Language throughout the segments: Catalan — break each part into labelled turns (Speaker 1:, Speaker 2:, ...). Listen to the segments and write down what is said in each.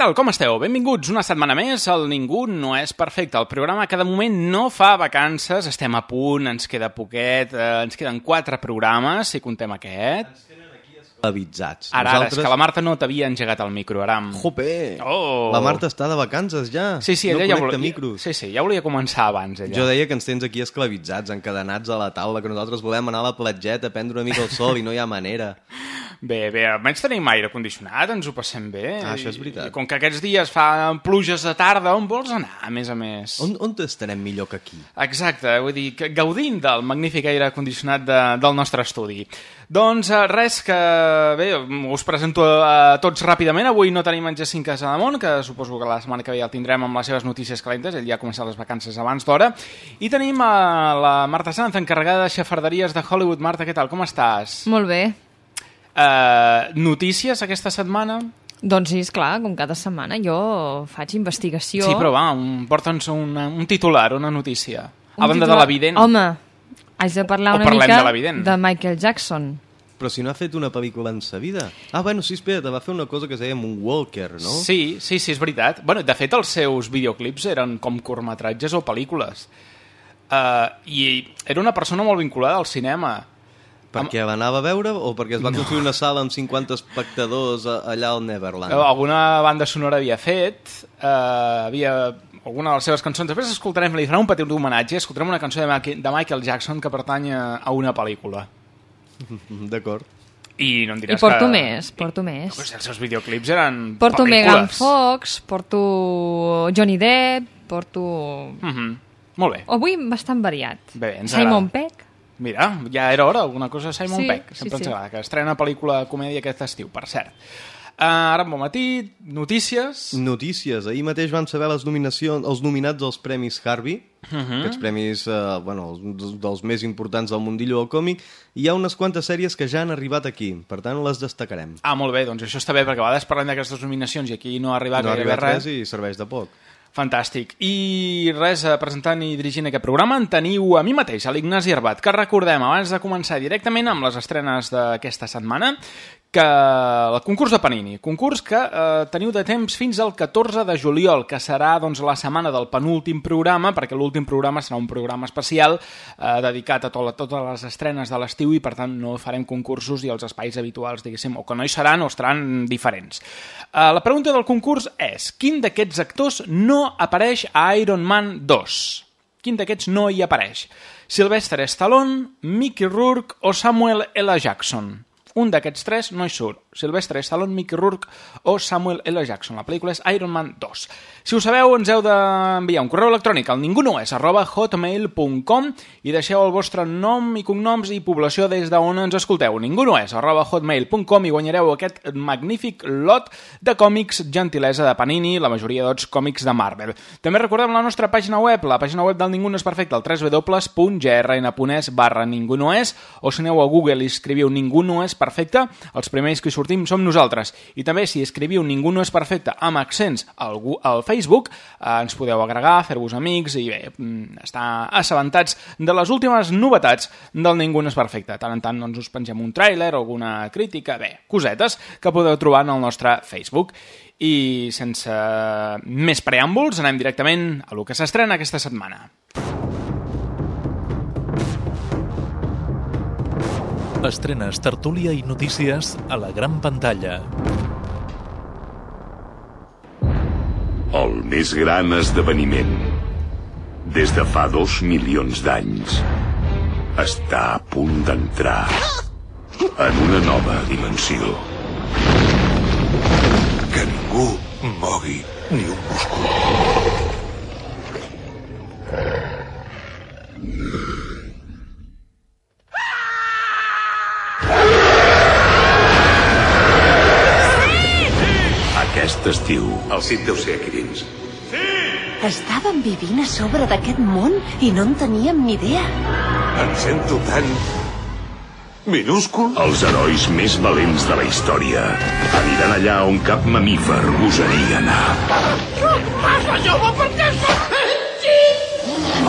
Speaker 1: Tal, com esteu? Benvinguts una setmana més al Ningú no és perfecte. El programa que de moment no fa vacances, estem a punt, ens queda poquet, eh, ens queden quatre programes, si contem aquest.
Speaker 2: Esclavitzats.
Speaker 1: Ara, ara, és que la Marta no t'havia engegat el micro, Aram.
Speaker 2: Jope!
Speaker 1: Oh.
Speaker 2: La Marta està de vacances ja.
Speaker 1: Sí, sí, ella
Speaker 2: no
Speaker 1: ja volia...
Speaker 2: micros.
Speaker 1: Sí, sí, ja volia començar abans, ella.
Speaker 2: Jo deia que ens tens aquí esclavitzats, encadenats a la taula, que nosaltres volem anar a la platgeta a prendre una mica el sol i no hi ha manera.
Speaker 1: Bé, bé, almenys tenim aire condicionat, ens ho passem bé.
Speaker 2: Ah, això és veritat.
Speaker 1: I com que aquests dies fa pluges de tarda, on vols anar, a més a més?
Speaker 2: On, on estarem millor que aquí?
Speaker 1: Exacte, vull dir, gaudint del magnífic aire condicionat de, del nostre estudi. Doncs eh, res, que bé, us presento a, tots ràpidament. Avui no tenim en Jacint Casademont, que suposo que la setmana que ve ja el tindrem amb les seves notícies calentes, ell ja ha començat les vacances abans d'hora. I tenim a la Marta Sanz, encarregada de xafarderies de Hollywood. Marta, què tal, com estàs?
Speaker 3: Molt bé.
Speaker 1: Uh, notícies aquesta setmana?
Speaker 3: Doncs sí, esclar, com cada setmana jo faig investigació.
Speaker 1: Sí, però va, un, porta'ns una, un titular, una notícia.
Speaker 3: Un
Speaker 1: a banda
Speaker 3: titular-
Speaker 1: de l'evident.
Speaker 3: Home, haig de parlar una mica
Speaker 1: de
Speaker 3: de Michael Jackson.
Speaker 2: Però si no ha fet una pel·lícula en sa vida. Ah, bueno, sí, espera, va fer una cosa que es deia Moonwalker, no?
Speaker 1: Sí, sí, sí, és veritat. Bueno, de fet, els seus videoclips eren com curtmetratges o pel·lícules. Uh, I era una persona molt vinculada al cinema.
Speaker 2: Perquè anava a veure o perquè es va construir una sala amb 50 espectadors allà al Neverland?
Speaker 1: Alguna banda sonora havia fet, uh, havia alguna de les seves cançons. Després escoltarem, li farà un petit homenatge, escoltarem una cançó de, Ma de Michael Jackson que pertany a una pel·lícula.
Speaker 2: D'acord.
Speaker 1: I no em
Speaker 3: I
Speaker 1: diràs
Speaker 3: porto
Speaker 1: que...
Speaker 3: més, porto més.
Speaker 1: Pues els seus videoclips eren
Speaker 3: Porto Megan
Speaker 1: pel·lícules.
Speaker 3: Fox, porto Johnny Depp, porto...
Speaker 1: Mhm. Molt bé.
Speaker 3: Avui bastant variat.
Speaker 1: Bé, ens
Speaker 3: Simon
Speaker 1: agrada.
Speaker 3: Peck.
Speaker 1: Mira, ja era hora, alguna cosa de Simon
Speaker 3: Sí,
Speaker 1: Peck.
Speaker 3: sí,
Speaker 1: Sempre ens
Speaker 3: sí.
Speaker 1: agrada, que estrena pel·lícula de comèdia aquest estiu, per cert. Uh, ara, bon matí, notícies...
Speaker 2: Notícies. Ahir mateix van saber les nominacions, els nominats als Premis Harvey, uh
Speaker 1: Mhm.
Speaker 2: -huh. aquests premis eh, bueno, els- dels més importants del mundillo del còmic, i hi ha unes quantes sèries que ja han arribat aquí, per tant les destacarem.
Speaker 1: Ah, molt bé, doncs això està bé, perquè a vegades parlem d'aquestes nominacions i aquí no ha arribat
Speaker 2: no ha arribat
Speaker 1: res.
Speaker 2: res i serveix de poc.
Speaker 1: Fantàstic. I res, eh, presentant i dirigint aquest programa en teniu a mi mateix, a l'Ignasi Arbat, que recordem, abans de començar directament amb les estrenes d'aquesta setmana, que el concurs de Panini, concurs que eh, teniu de temps fins al 14 de juliol, que serà doncs, la setmana del penúltim programa, perquè l'últim programa serà un programa especial eh, dedicat a, to a totes les estrenes de l'estiu i per tant no farem concursos i els espais habituals, diguéssim, o que no hi seran o estaran diferents. Eh, la pregunta del concurs és, quin d'aquests actors no apareix a Iron Man 2? Quin d'aquests no hi apareix? Sylvester Stallone, Mickey Rourke o Samuel L. Jackson? Un d'aquests tres no hi surt. Sylvester Stallone, Mickey Rourke o Samuel L. Jackson. La pel·lícula és Iron Man 2. Si ho sabeu, ens heu d'enviar un correu electrònic al ningunoes arroba hotmail.com i deixeu el vostre nom i cognoms i població des d'on ens escolteu. Ningunoes arroba hotmail.com i guanyareu aquest magnífic lot de còmics gentilesa de Panini, la majoria dels còmics de Marvel. També recordem la nostra pàgina web, la pàgina web del Ningú no és perfecte, el www.grn.es barra Ningú no és, o si aneu a Google i escriviu Ningú no és perfecte, els primers que sortim som nosaltres. I també si escriviu Ningú no és perfecte amb accents al, Gu- al Facebook, eh, ens podeu agregar, fer-vos amics i bé, mm, estar assabentats de les últimes novetats del Ningú no és perfecte. Tant en tant doncs, us pengem un tràiler, alguna crítica, bé, cosetes que podeu trobar en el nostre Facebook. I sense més preàmbuls, anem directament a lo que s'estrena aquesta setmana.
Speaker 4: Estrenes, tertúlia i notícies a la gran pantalla.
Speaker 5: El més gran esdeveniment des de fa dos milions d'anys està a punt d'entrar en una nova dimensió.
Speaker 6: Que ningú mogui ni un múscul.
Speaker 5: Aquest estiu,
Speaker 6: El Cid deu ser aquí dins.
Speaker 7: Estàvem vivint a sobre d'aquest món i no en teníem ni idea.
Speaker 6: Em sento tan... minúscul.
Speaker 5: els herois més valents de la història aniran allà on cap mamífer gosaria anar.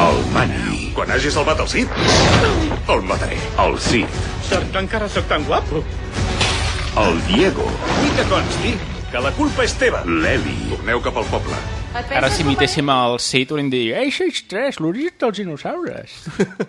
Speaker 5: El Mani,
Speaker 6: Quan hagi salvat el Cid, el mataré.
Speaker 5: el Cid,
Speaker 8: que encara sóc tan guapo.
Speaker 5: el Diego,
Speaker 8: I que consti que la culpa és teva.
Speaker 5: l'Eli,
Speaker 6: Torneu cap al poble.
Speaker 1: Ara si imitéssim el Cid hauríem de dir Ice Age 3, l'origen dels dinosaures.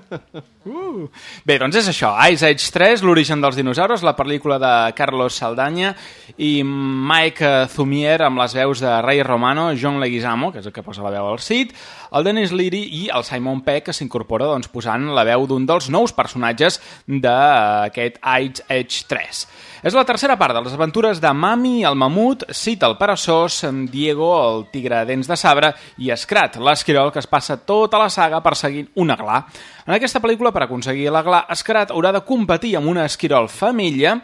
Speaker 1: uh. Bé, doncs és això, Ice Age 3, l'origen dels dinosaures, la pel·lícula de Carlos Saldaña i Mike Zumier amb les veus de Ray Romano, John Leguizamo, que és el que posa la veu al Cid, el Dennis Leary i el Simon Peck, que s'incorpora doncs, posant la veu d'un dels nous personatges d'aquest Ice Age 3. És la tercera part de les aventures de Mami, el mamut, Cid, el peresós, Diego, el tigre de dents de sabre, i Scrat, l'esquirol que es passa tota la saga perseguint una gla. En aquesta pel·lícula, per aconseguir la gla, Scrat haurà de competir amb una esquirol femella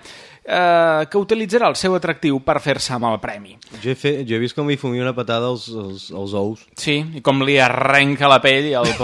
Speaker 1: eh, que utilitzarà el seu atractiu per fer-se amb el premi.
Speaker 2: Jo he, fet, jo he vist com li fumia una patada als, als, als ous.
Speaker 1: Sí, i com li arrenca la pell i el...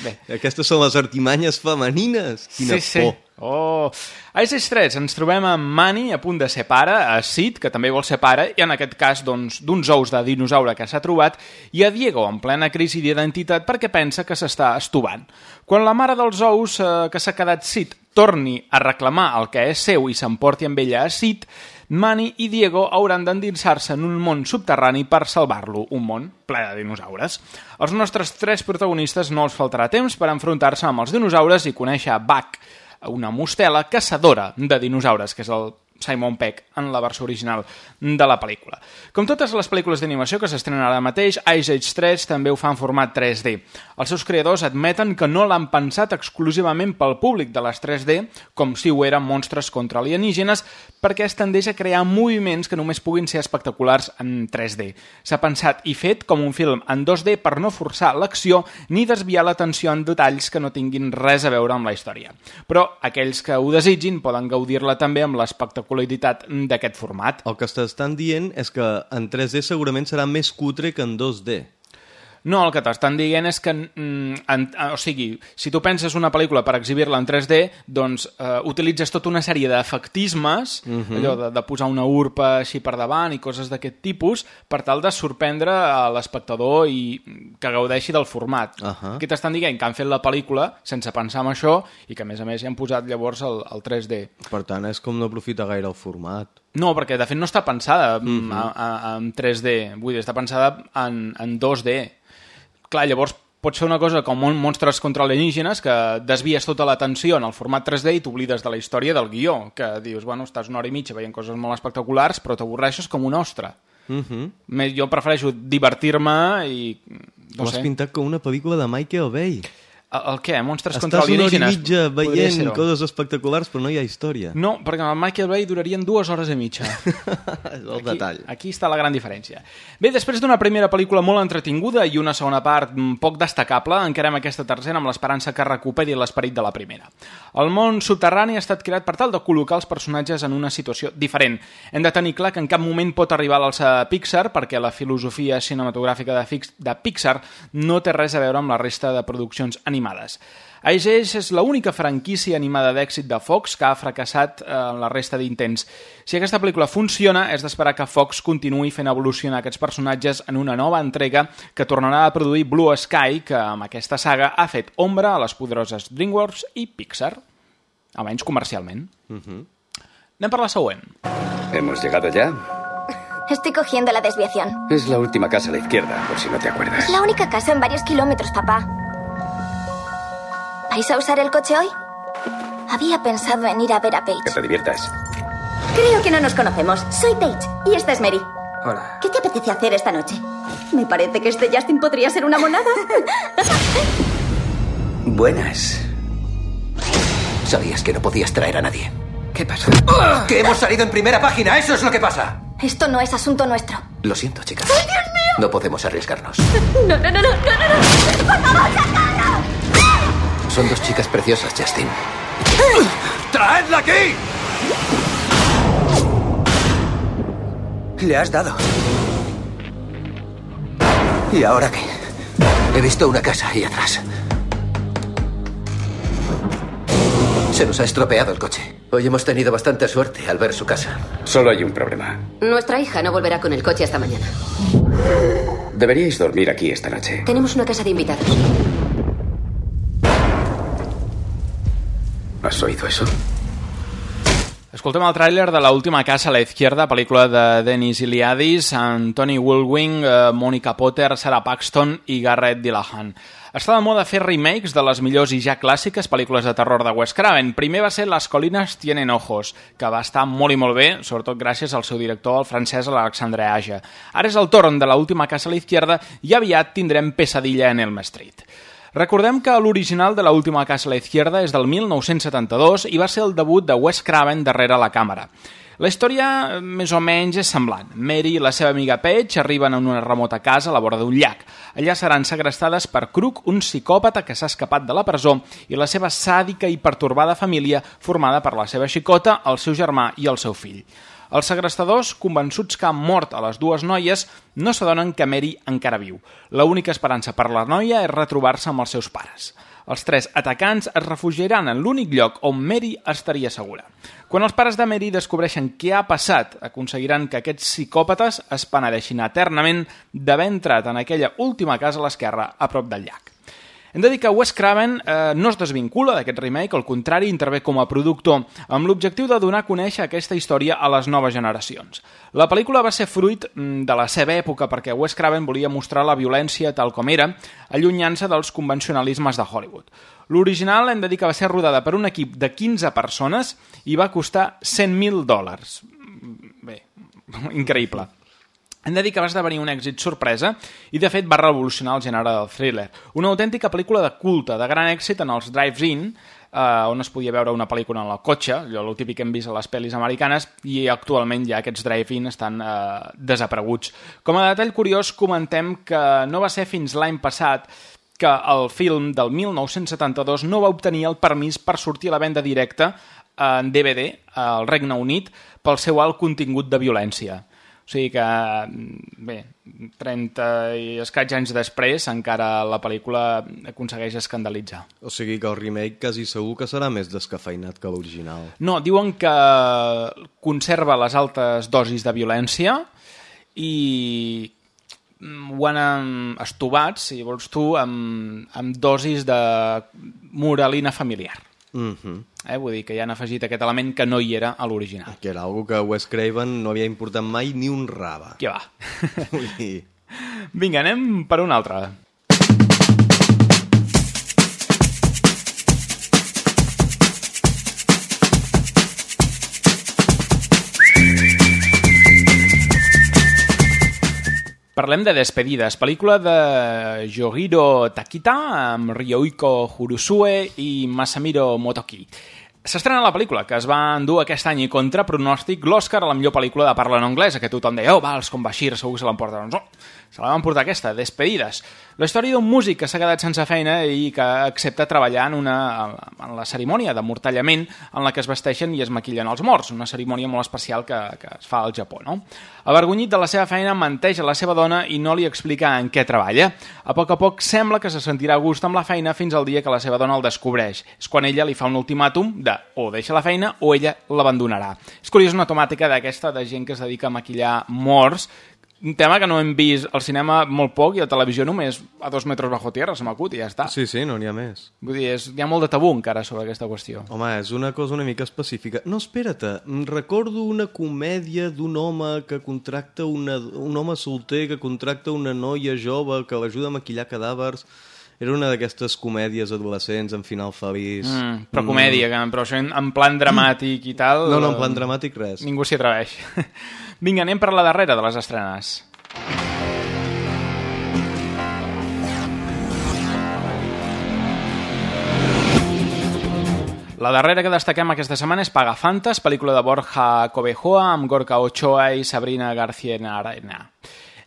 Speaker 1: Bé.
Speaker 2: Aquestes són les artimanyes femenines. Quina
Speaker 1: sí, sí. Oh. A Ice 3 ens trobem amb Manny a punt de ser pare, a Sid, que també vol ser pare, i en aquest cas doncs, d'uns ous de dinosaure que s'ha trobat, i a Diego en plena crisi d'identitat perquè pensa que s'està estubant. Quan la mare dels ous eh, que s'ha quedat Sid torni a reclamar el que és seu i s'emporti amb ella a Sid, Manny i Diego hauran d'endinsar-se en un món subterrani per salvar-lo, un món ple de dinosaures. Als nostres tres protagonistes no els faltarà temps per enfrontar-se amb els dinosaures i conèixer Buck, una mostela caçadora de dinosaures, que és el Simon Peck en la versió original de la pel·lícula. Com totes les pel·lícules d'animació que s'estrenen ara mateix, Ice Age 3 també ho fa en format 3D. Els seus creadors admeten que no l'han pensat exclusivament pel públic de les 3D, com si ho eren monstres contra alienígenes, perquè es tendeix a crear moviments que només puguin ser espectaculars en 3D. S'ha pensat i fet com un film en 2D per no forçar l'acció ni desviar l'atenció en detalls que no tinguin res a veure amb la història. Però aquells que ho desitgin poden gaudir-la també amb l'espectacularitat d'aquest format.
Speaker 2: El que t'estan dient és que en 3D segurament serà més cutre que en 2D.
Speaker 1: No, el que t'estan dient és que, mm, en, o sigui, si tu penses una pel·lícula per exhibir-la en 3D, doncs eh, utilitzes tota una sèrie d'efectismes, uh -huh. allò de, de posar una urpa així per davant i coses d'aquest tipus, per tal de sorprendre a l'espectador i que gaudeixi del format. Uh -huh. Aquí t'estan dient que han fet la pel·lícula sense pensar en això i que, a més a més, hi han posat llavors el, el 3D.
Speaker 2: Per tant, és com no aprofita gaire el format.
Speaker 1: No, perquè de fet no està pensada a, a, en 3D, vull dir, està pensada en, en 2D. Clar, llavors pot ser una cosa com un monstres contra alienígenes que desvies tota l'atenció en el format 3D i t'oblides de la història del guió, que dius, bueno, estàs una hora i mitja veient coses molt espectaculars, però t'avorreixes com un ostre.
Speaker 2: Uh -huh.
Speaker 1: Més, jo prefereixo divertir-me i... No
Speaker 2: Ho has
Speaker 1: sé.
Speaker 2: pintat com una pel·lícula de Michael Bay.
Speaker 1: El, el què? Monstres contra
Speaker 2: Estàs una hora i
Speaker 1: alienígenes?
Speaker 2: mitja veient coses espectaculars, però no hi ha història.
Speaker 1: No, perquè amb el Michael Bay durarien dues hores i mitja.
Speaker 2: és el
Speaker 1: aquí,
Speaker 2: detall.
Speaker 1: Aquí està la gran diferència. Bé, després d'una primera pel·lícula molt entretinguda i una segona part mm, poc destacable, encarem aquesta tercera amb l'esperança que recuperi l'esperit de la primera. El món subterrani ha estat creat per tal de col·locar els personatges en una situació diferent. Hem de tenir clar que en cap moment pot arribar a l'alça de Pixar perquè la filosofia cinematogràfica de, Fix, de Pixar no té res a veure amb la resta de produccions animades. Ice Age és l'única franquícia animada d'èxit de Fox que ha fracassat eh, en la resta d'intents. Si aquesta pel·lícula funciona, és d'esperar que Fox continuï fent evolucionar aquests personatges en una nova entrega que tornarà a produir Blue Sky, que amb aquesta saga ha fet ombra a les poderoses DreamWorks i Pixar, almenys comercialment.
Speaker 2: Uh -huh.
Speaker 1: Anem per la següent.
Speaker 9: ¿Hemos llegado ya?
Speaker 10: Estoy cogiendo la desviación.
Speaker 9: Es la última casa a la izquierda, por si no te acuerdas.
Speaker 10: Es la única casa en varios kilómetros, papá. ¿Vais a usar el coche hoy? Había pensado en ir a ver a
Speaker 9: Que
Speaker 10: Paige.
Speaker 9: te diviertas.
Speaker 10: Creo que no nos conocemos. Soy Paige y esta es Mary.
Speaker 9: Hola.
Speaker 10: ¿Qué te apetece hacer esta noche? Me parece que este Justin podría ser una monada.
Speaker 9: Buenas. Sabías que no podías traer a nadie.
Speaker 11: ¿Qué pasa? Que hemos salido en primera página, eso es lo que pasa.
Speaker 10: Esto no es asunto nuestro.
Speaker 11: Lo siento, chicas.
Speaker 10: ¡Ay, Dios mío!
Speaker 11: No podemos arriesgarnos.
Speaker 10: No, no, no, no, no, no, no. ¡Por favor, sacadlo!
Speaker 11: Son dos chicas preciosas, Justin.
Speaker 8: ¡Traedla aquí!
Speaker 11: Le has dado. ¿Y ahora qué? He visto una casa ahí atrás. Se nos ha estropeado el coche. Hoy hemos tenido bastante suerte al ver su casa.
Speaker 9: Solo hay un problema.
Speaker 12: Nuestra hija no volverá con el coche hasta mañana.
Speaker 9: Deberíais dormir aquí esta noche.
Speaker 12: Tenemos una casa de invitados.
Speaker 9: ¿Has oído eso?
Speaker 1: Escoltem el tràiler de l'última casa a la izquierda, pel·lícula de Denis Iliadis, amb Tony Woolwing, eh, Monica Potter, Sarah Paxton i Garrett Dillahan. Està de moda fer remakes de les millors i ja clàssiques pel·lícules de terror de Wes Craven. Primer va ser Las colinas tienen ojos, que va estar molt i molt bé, sobretot gràcies al seu director, el francès Alexandre Aja. Ara és el torn de l'última casa a la izquierda i aviat tindrem Pesadilla en Elm Street. Recordem que l'original de l'última casa a la izquierda és del 1972 i va ser el debut de Wes Craven darrere la càmera. La història, més o menys, és semblant. Mary i la seva amiga Paige arriben a una remota casa a la vora d'un llac. Allà seran segrestades per Crook, un psicòpata que s'ha escapat de la presó, i la seva sàdica i pertorbada família formada per la seva xicota, el seu germà i el seu fill. Els segrestadors, convençuts que han mort a les dues noies, no s'adonen que Mary encara viu. L'única esperança per la noia és retrobar-se amb els seus pares. Els tres atacants es refugiaran en l'únic lloc on Mary estaria segura. Quan els pares de Mary descobreixen què ha passat, aconseguiran que aquests psicòpates es penedeixin eternament d'haver entrat en aquella última casa a l'esquerra a prop del llac. Hem de dir que Wes Craven eh, no es desvincula d'aquest remake, al contrari, intervé com a productor amb l'objectiu de donar a conèixer aquesta història a les noves generacions. La pel·lícula va ser fruit mm, de la seva època perquè Wes Craven volia mostrar la violència tal com era, allunyant-se dels convencionalismes de Hollywood. L'original hem de dir que va ser rodada per un equip de 15 persones i va costar 100.000 dòlars. Bé, increïble. Hem de dir que va esdevenir un èxit sorpresa i, de fet, va revolucionar el gènere del thriller. Una autèntica pel·lícula de culte, de gran èxit en els drives-in, eh, on es podia veure una pel·lícula en el cotxe, allò el típic que hem vist a les pel·lis americanes, i actualment ja aquests drive-in estan eh, desapareguts. Com a detall curiós, comentem que no va ser fins l'any passat que el film del 1972 no va obtenir el permís per sortir a la venda directa en DVD al Regne Unit pel seu alt contingut de violència. O sigui que, bé, 30 i escaig anys després encara la pel·lícula aconsegueix escandalitzar.
Speaker 2: O sigui que el remake quasi segur que serà més descafeinat que l'original.
Speaker 1: No, diuen que conserva les altes dosis de violència i ho han estovat, si vols tu, amb, amb dosis de moralina familiar.
Speaker 2: Mm -hmm.
Speaker 1: eh? Vull dir que ja han afegit aquest element que no hi era a l'original.
Speaker 2: Que era algo que Wes Craven no havia importat mai ni un raba.
Speaker 1: Què va?
Speaker 2: Vull dir...
Speaker 1: Vinga, anem per una altra. Parlem de Despedides, pel·lícula de Yohiro Takita amb Ryohiko Urusue i Masamiro Motoki. S'estrena la pel·lícula, que es va endur aquest any i contra pronòstic l'Oscar a la millor pel·lícula de parla en anglès, que tothom deia, oh, va, els com Bashir segur que se l'emporten. Doncs no, se la van portar aquesta, Despedides. La història d'un músic que s'ha quedat sense feina i que accepta treballar en, una, en la cerimònia d'amortallament en la que es vesteixen i es maquillen els morts, una cerimònia molt especial que, que es fa al Japó. No? Avergonyit de la seva feina, menteix a la seva dona i no li explica en què treballa. A poc a poc sembla que se sentirà a gust amb la feina fins al dia que la seva dona el descobreix. És quan ella li fa un ultimàtum de o deixa la feina o ella l'abandonarà. És curiosa una temàtica d'aquesta de gent que es dedica a maquillar morts un tema que no hem vist al cinema molt poc i a televisió només a dos metres bajo tierra, se m'acut i ja està.
Speaker 2: Sí, sí, no n'hi ha més.
Speaker 1: Vull dir, és, hi ha molt de tabú encara sobre aquesta qüestió.
Speaker 2: Home, és una cosa una mica específica. No, espera't, recordo una comèdia d'un home que contracta una, un home solter que contracta una noia jove que l'ajuda a maquillar cadàvers era una d'aquestes comèdies adolescents en final feliç.
Speaker 1: Mm, però comèdia, mm. però això en, en plan dramàtic i tal...
Speaker 2: No, no, en plan dramàtic res.
Speaker 1: Ningú s'hi atreveix. Vinga, anem per la darrera de les estrenes. La darrera que destaquem aquesta setmana és Pagafantas, pel·lícula de Borja Cobejoa amb Gorka Ochoa i Sabrina García Arena.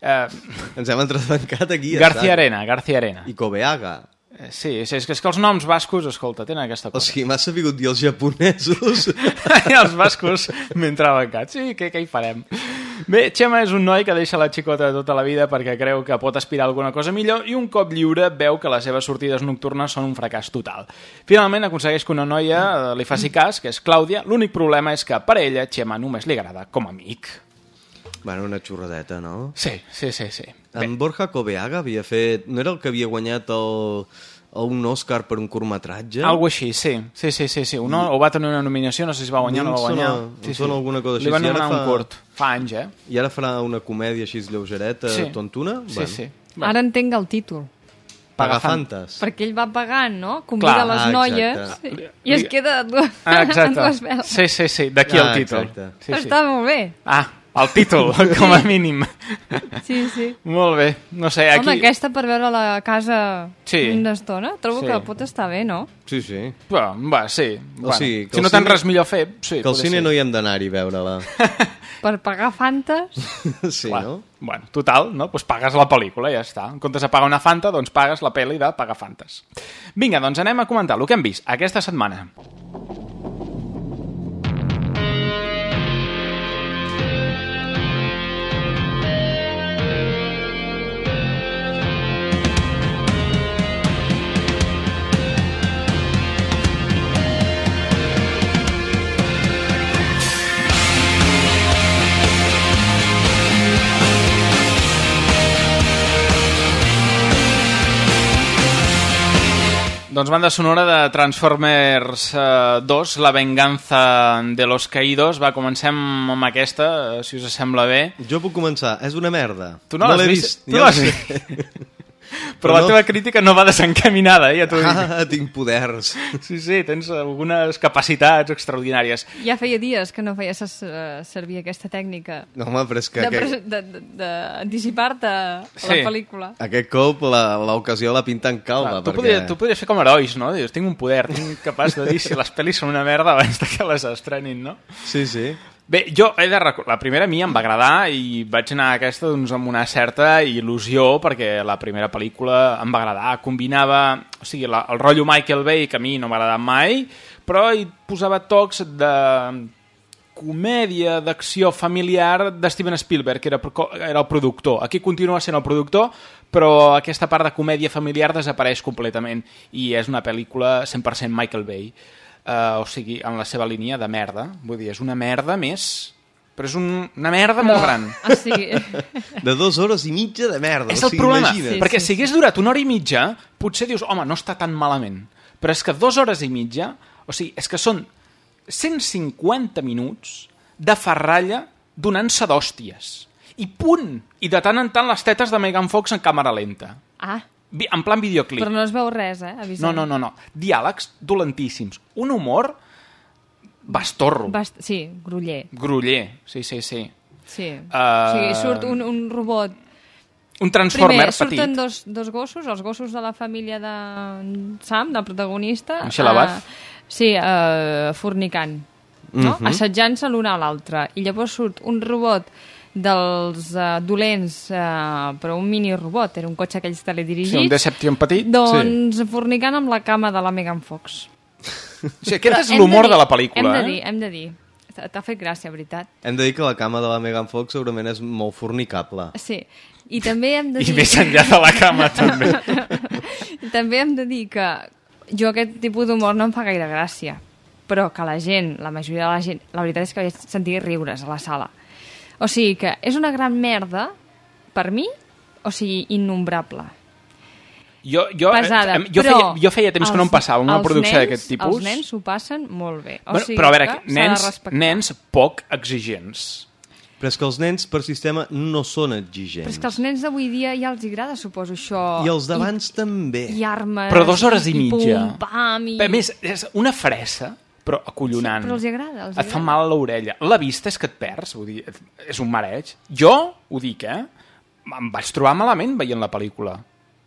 Speaker 1: Eh,
Speaker 2: Ens hem entretancat aquí.
Speaker 1: García
Speaker 2: està.
Speaker 1: Arena, García Arena.
Speaker 2: I Kobeaga.
Speaker 1: Eh, Sí, sí, és que, és que els noms bascos, escolta, tenen aquesta
Speaker 2: O
Speaker 1: cosa.
Speaker 2: sigui, m'ha sabut dir els japonesos.
Speaker 1: I els bascos m'entraven cats. Sí, què, què hi farem? Bé, Xema és un noi que deixa la xicota de tota la vida perquè creu que pot aspirar a alguna cosa millor i un cop lliure veu que les seves sortides nocturnes són un fracàs total. Finalment aconsegueix que una noia eh, li faci cas, que és Clàudia. L'únic problema és que per ella Xema només li agrada com a amic.
Speaker 2: Bueno, una xurradeta, no?
Speaker 1: Sí, sí, sí, sí.
Speaker 2: En Borja Kobeaga havia fet... No era el que havia guanyat el, el un Òscar per un curtmetratge?
Speaker 1: Algo així, sí. Sí, sí, sí, sí. Uno, o va tenir una nominació, no sé si va guanyar o no va guanyar.
Speaker 2: sona- em sona alguna cosa així.
Speaker 1: Li van
Speaker 2: Si ara
Speaker 1: nomenar un
Speaker 2: fa-
Speaker 1: curt. Fa anys, eh?
Speaker 2: I ara farà una comèdia així lleugereta,
Speaker 1: Sí.
Speaker 2: tontuna?
Speaker 1: Sí, sí.
Speaker 3: Ara entenc el títol.
Speaker 2: Pagafantes.
Speaker 3: Perquè ell va pagant, no? Convida
Speaker 1: Clar.
Speaker 3: les
Speaker 2: Ah,
Speaker 3: noies
Speaker 1: exacte.
Speaker 3: i es queda
Speaker 1: Ah,
Speaker 3: en
Speaker 1: exacte.
Speaker 3: dues veles.
Speaker 1: Sí, sí, sí, d'aquí
Speaker 2: Ah,
Speaker 1: el títol.
Speaker 2: exacte.
Speaker 1: Sí, sí.
Speaker 3: Està molt bé.
Speaker 1: Ah, el títol, com a mínim.
Speaker 3: Sí, sí.
Speaker 1: Molt bé. No sé,
Speaker 3: Aquí... Home, aquesta per veure la casa
Speaker 1: Sí.
Speaker 3: una estona, trobo
Speaker 1: Sí.
Speaker 3: que pot estar bé, no?
Speaker 2: Sí, sí.
Speaker 1: Va, va sí.
Speaker 2: O
Speaker 1: Bueno,
Speaker 2: sigui,
Speaker 1: si no tens
Speaker 2: cine-
Speaker 1: res millor a fer, sí.
Speaker 2: que al cine
Speaker 1: ser.
Speaker 2: no hi hem d'anar-hi a veure-la.
Speaker 3: Per pagar fantes...
Speaker 2: sí,
Speaker 1: Clar.
Speaker 2: no?
Speaker 1: Bueno, total, no? Pues pagues la pel·lícula i ja està. En comptes de pagar una Fanta, doncs pagues la pel·li de pagar Fantes. Vinga, doncs anem a comentar el que hem vist aquesta setmana. Doncs banda sonora de Transformers eh, 2, La venganza de los caídos. Va, comencem amb aquesta, eh, si us sembla bé.
Speaker 2: Jo puc començar. És una merda.
Speaker 1: Tu no, l'has
Speaker 2: l'he
Speaker 1: vist? Tu
Speaker 2: ja
Speaker 1: l'has vist? Però,
Speaker 2: Però
Speaker 1: la
Speaker 2: no-
Speaker 1: teva crítica no va desencaminada, eh? Ja t'ho dic.
Speaker 2: Ah, tinc poders.
Speaker 1: Sí, sí, tens algunes capacitats extraordinàries.
Speaker 3: Ja feia dies que no feies eh, servir aquesta tècnica
Speaker 2: No, home, però és que
Speaker 3: d'anticipar-te a
Speaker 1: Sí.
Speaker 3: la pel·lícula.
Speaker 2: aquest cop la- l'ocasió la pinta en calma.
Speaker 1: Clar, tu,
Speaker 2: perquè...
Speaker 1: podries, tu podries fer com herois, no? Dius, tinc un poder, tinc capaç de dir si les pel·lis són una merda abans que les estrenin, no?
Speaker 2: Sí, sí.
Speaker 1: Bé, jo he de rec- la primera a mi em va agradar i vaig anar a aquesta doncs, amb una certa il·lusió perquè la primera pel·lícula em va agradar, combinava o sigui, la, el rotllo Michael Bay que a mi no m'ha agradat mai, però hi posava tocs de comèdia d'acció familiar de Steven Spielberg, que era, era el productor. Aquí continua sent el productor, però aquesta part de comèdia familiar desapareix completament i és una pel·lícula 100% Michael Bay. Uh, o sigui, en la seva línia de merda. Vull dir, és una merda més... Però és un, una merda molt gran.
Speaker 3: O sigui,
Speaker 2: De dues hores i mitja de merda.
Speaker 1: És
Speaker 2: o
Speaker 1: el
Speaker 2: sigui,
Speaker 1: problema,
Speaker 2: imagina't.
Speaker 1: perquè si hagués durat una hora i mitja, potser dius, home, no està tan malament. Però és que dues hores i mitja, o sigui, és que són 150 minuts de ferralla donant-se d'hòsties. I punt! I de tant en tant les tetes de Megan Fox en càmera lenta.
Speaker 3: ah,
Speaker 1: En plan videoclip.
Speaker 3: però no es veu res, eh? Avisem.
Speaker 1: No, no, no, no. Diàlegs dolentíssims. Un humor bastorro.
Speaker 3: Bast sí, gruller.
Speaker 1: Gruller. Sí, sí, sí.
Speaker 3: Sí.
Speaker 1: Uh,
Speaker 3: o sigui, surt un, un robot...
Speaker 1: Un transformer
Speaker 3: Primer, surten
Speaker 1: petit.
Speaker 3: dos, dos gossos, els gossos de la família de Sam, del protagonista.
Speaker 1: Michelle Abbott.
Speaker 3: eh, sí, uh, fornicant. No?
Speaker 1: Mhm.
Speaker 3: Assetjant-se l'un a l'altre. I llavors surt un robot dels uh, dolents, uh, però un mini robot, era un cotxe aquells teledirigits.
Speaker 1: Sí, un Deception petit.
Speaker 3: Doncs sí. fornicant amb la cama de la Megan Fox.
Speaker 1: Sí, aquest
Speaker 3: Però
Speaker 1: és l'humor
Speaker 3: dir-
Speaker 1: de la pel·lícula,
Speaker 3: Hem de
Speaker 1: eh?
Speaker 3: dir, hem de dir. T'ha fet gràcia, veritat.
Speaker 2: Hem de dir que la cama de la Megan Fox segurament és molt fornicable.
Speaker 3: Sí. I també hem de
Speaker 1: I
Speaker 3: dir...
Speaker 1: més enllà de la cama, també.
Speaker 3: també hem de dir que jo aquest tipus d'humor no em fa gaire gràcia, però que la gent, la majoria de la gent, la veritat és que vaig sentir riures a la sala. O sigui que és una gran merda, per mi, o sigui, innombrable.
Speaker 1: Jo, jo,
Speaker 3: Pesada,
Speaker 1: jo,
Speaker 3: però
Speaker 1: feia, jo feia temps que no em
Speaker 3: els-
Speaker 1: passava una
Speaker 3: els
Speaker 1: producció d'aquest tipus.
Speaker 3: Els nens s'ho passen molt bé. O
Speaker 1: bueno,
Speaker 3: sigui
Speaker 1: però a veure, nens, nens poc exigents.
Speaker 2: Però és que els nens, per sistema, no són exigents.
Speaker 3: Però és que als nens d'avui dia ja els agrada, suposo, això.
Speaker 2: I els d'abans també.
Speaker 3: I armes.
Speaker 1: Però dues hores i mitja.
Speaker 3: pum, pam, i...
Speaker 1: A més, és una fressa, però acollonant.
Speaker 3: Sí, però els hi agrada, els hi
Speaker 1: Et fa
Speaker 3: agrada.
Speaker 1: mal a l'orella. La vista és que et perds, vull dir, és un mareig. Jo, ho dic, eh? Em vaig trobar malament veient la pel·lícula.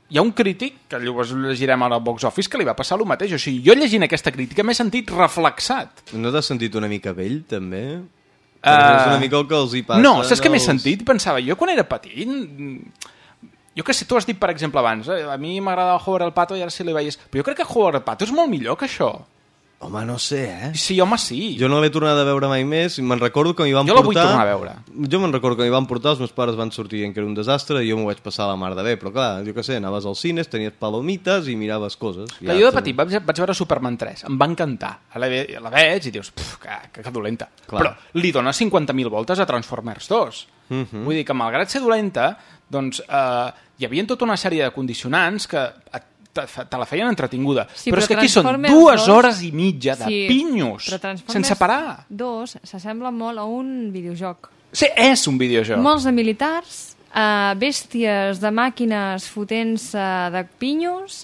Speaker 1: hi ha un crític, que llavors llegirem al box office, que li va passar el mateix. O sigui, jo llegint aquesta crítica m'he sentit reflexat.
Speaker 2: No t'has sentit una mica vell, també?
Speaker 1: Uh,
Speaker 2: és una mica el que els hi passa...
Speaker 1: No, saps què m'he
Speaker 2: als-
Speaker 1: sentit? Pensava, jo quan era petit... Jo que sé, tu has dit, per exemple, abans, eh? a mi m'agradava Howard el Pato i ara sí li veies... Però jo crec que Howard el Pato és molt millor que això.
Speaker 2: Home, no sé, eh?
Speaker 1: Sí, home, sí.
Speaker 2: Jo no l'he tornat a veure mai més, i me'n recordo que m'hi van
Speaker 1: Jo la vull
Speaker 2: portar...
Speaker 1: tornar a veure.
Speaker 2: Jo me'n recordo que m'hi van portar, els meus pares van sortir dient que era un desastre, i jo m'ho vaig passar a la mar de bé, però clar, jo què sé, anaves als cines, tenies palomites i miraves coses.
Speaker 1: Ja, jo de petit vaig, vaig veure Superman 3, em va encantar. La, ve, la veig i dius, puf, que, que, que dolenta.
Speaker 2: Clar.
Speaker 1: Però li dona 50.000 voltes a Transformers 2.
Speaker 2: Mhm.
Speaker 1: Vull dir que, malgrat ser dolenta, doncs eh, hi havia tota una sèrie de condicionants que et- te, te la feien entretinguda.
Speaker 3: Sí,
Speaker 1: però,
Speaker 3: però
Speaker 1: és que aquí són dues
Speaker 3: dos-
Speaker 1: hores i mitja de
Speaker 3: Sí,
Speaker 1: pinyos, sense parar.
Speaker 3: 2 s'assembla molt a un videojoc.
Speaker 1: Sí, és un videojoc.
Speaker 3: Molts de militars, eh, bèsties de màquines fotent-se de pinyos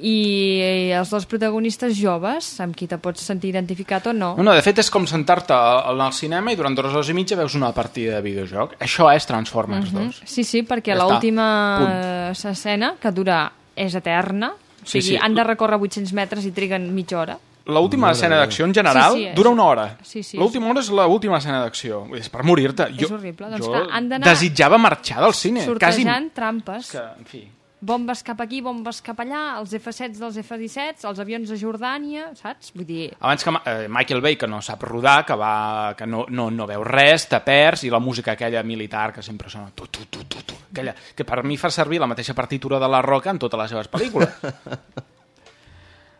Speaker 3: i els dos protagonistes joves, amb qui te pots sentir identificat o no.
Speaker 1: No, no, de fet és com sentar-te al cinema i durant dues hores i mitja veus una partida de videojoc. Això és Transformers
Speaker 3: Mhm.
Speaker 1: 2.
Speaker 3: Sí, sí, perquè
Speaker 1: Ja
Speaker 3: l'última escena, que dura, és eterna, o
Speaker 1: Sí,
Speaker 3: sigui,
Speaker 1: sí.
Speaker 3: han de recórrer 800 metres i triguen mitja hora.
Speaker 1: L'última escena
Speaker 2: de
Speaker 1: d'acció en general
Speaker 3: Sí, sí, és-
Speaker 1: dura una hora.
Speaker 3: Sí, sí,
Speaker 1: L'última hora és l'última escena d'acció. És per morir-te.
Speaker 3: És horrible. Doncs
Speaker 1: jo
Speaker 3: clar, han
Speaker 1: desitjava marxar del cine. Quasi...
Speaker 3: Sortejant trampes.
Speaker 1: Que, en fi...
Speaker 3: Bombes cap aquí, bombes cap allà, els F-16 dels F-17, els avions de Jordània, saps? Vull dir,
Speaker 1: Abans que eh, Michael Bay, que no sap rodar, que, va, que no, no, no veu res, te perds, i la música aquella militar que sempre sona... Tu, tu, tu, tu, tu, aquella, que per mi fa servir la mateixa partitura de la Roca en totes les seves pel·lícules.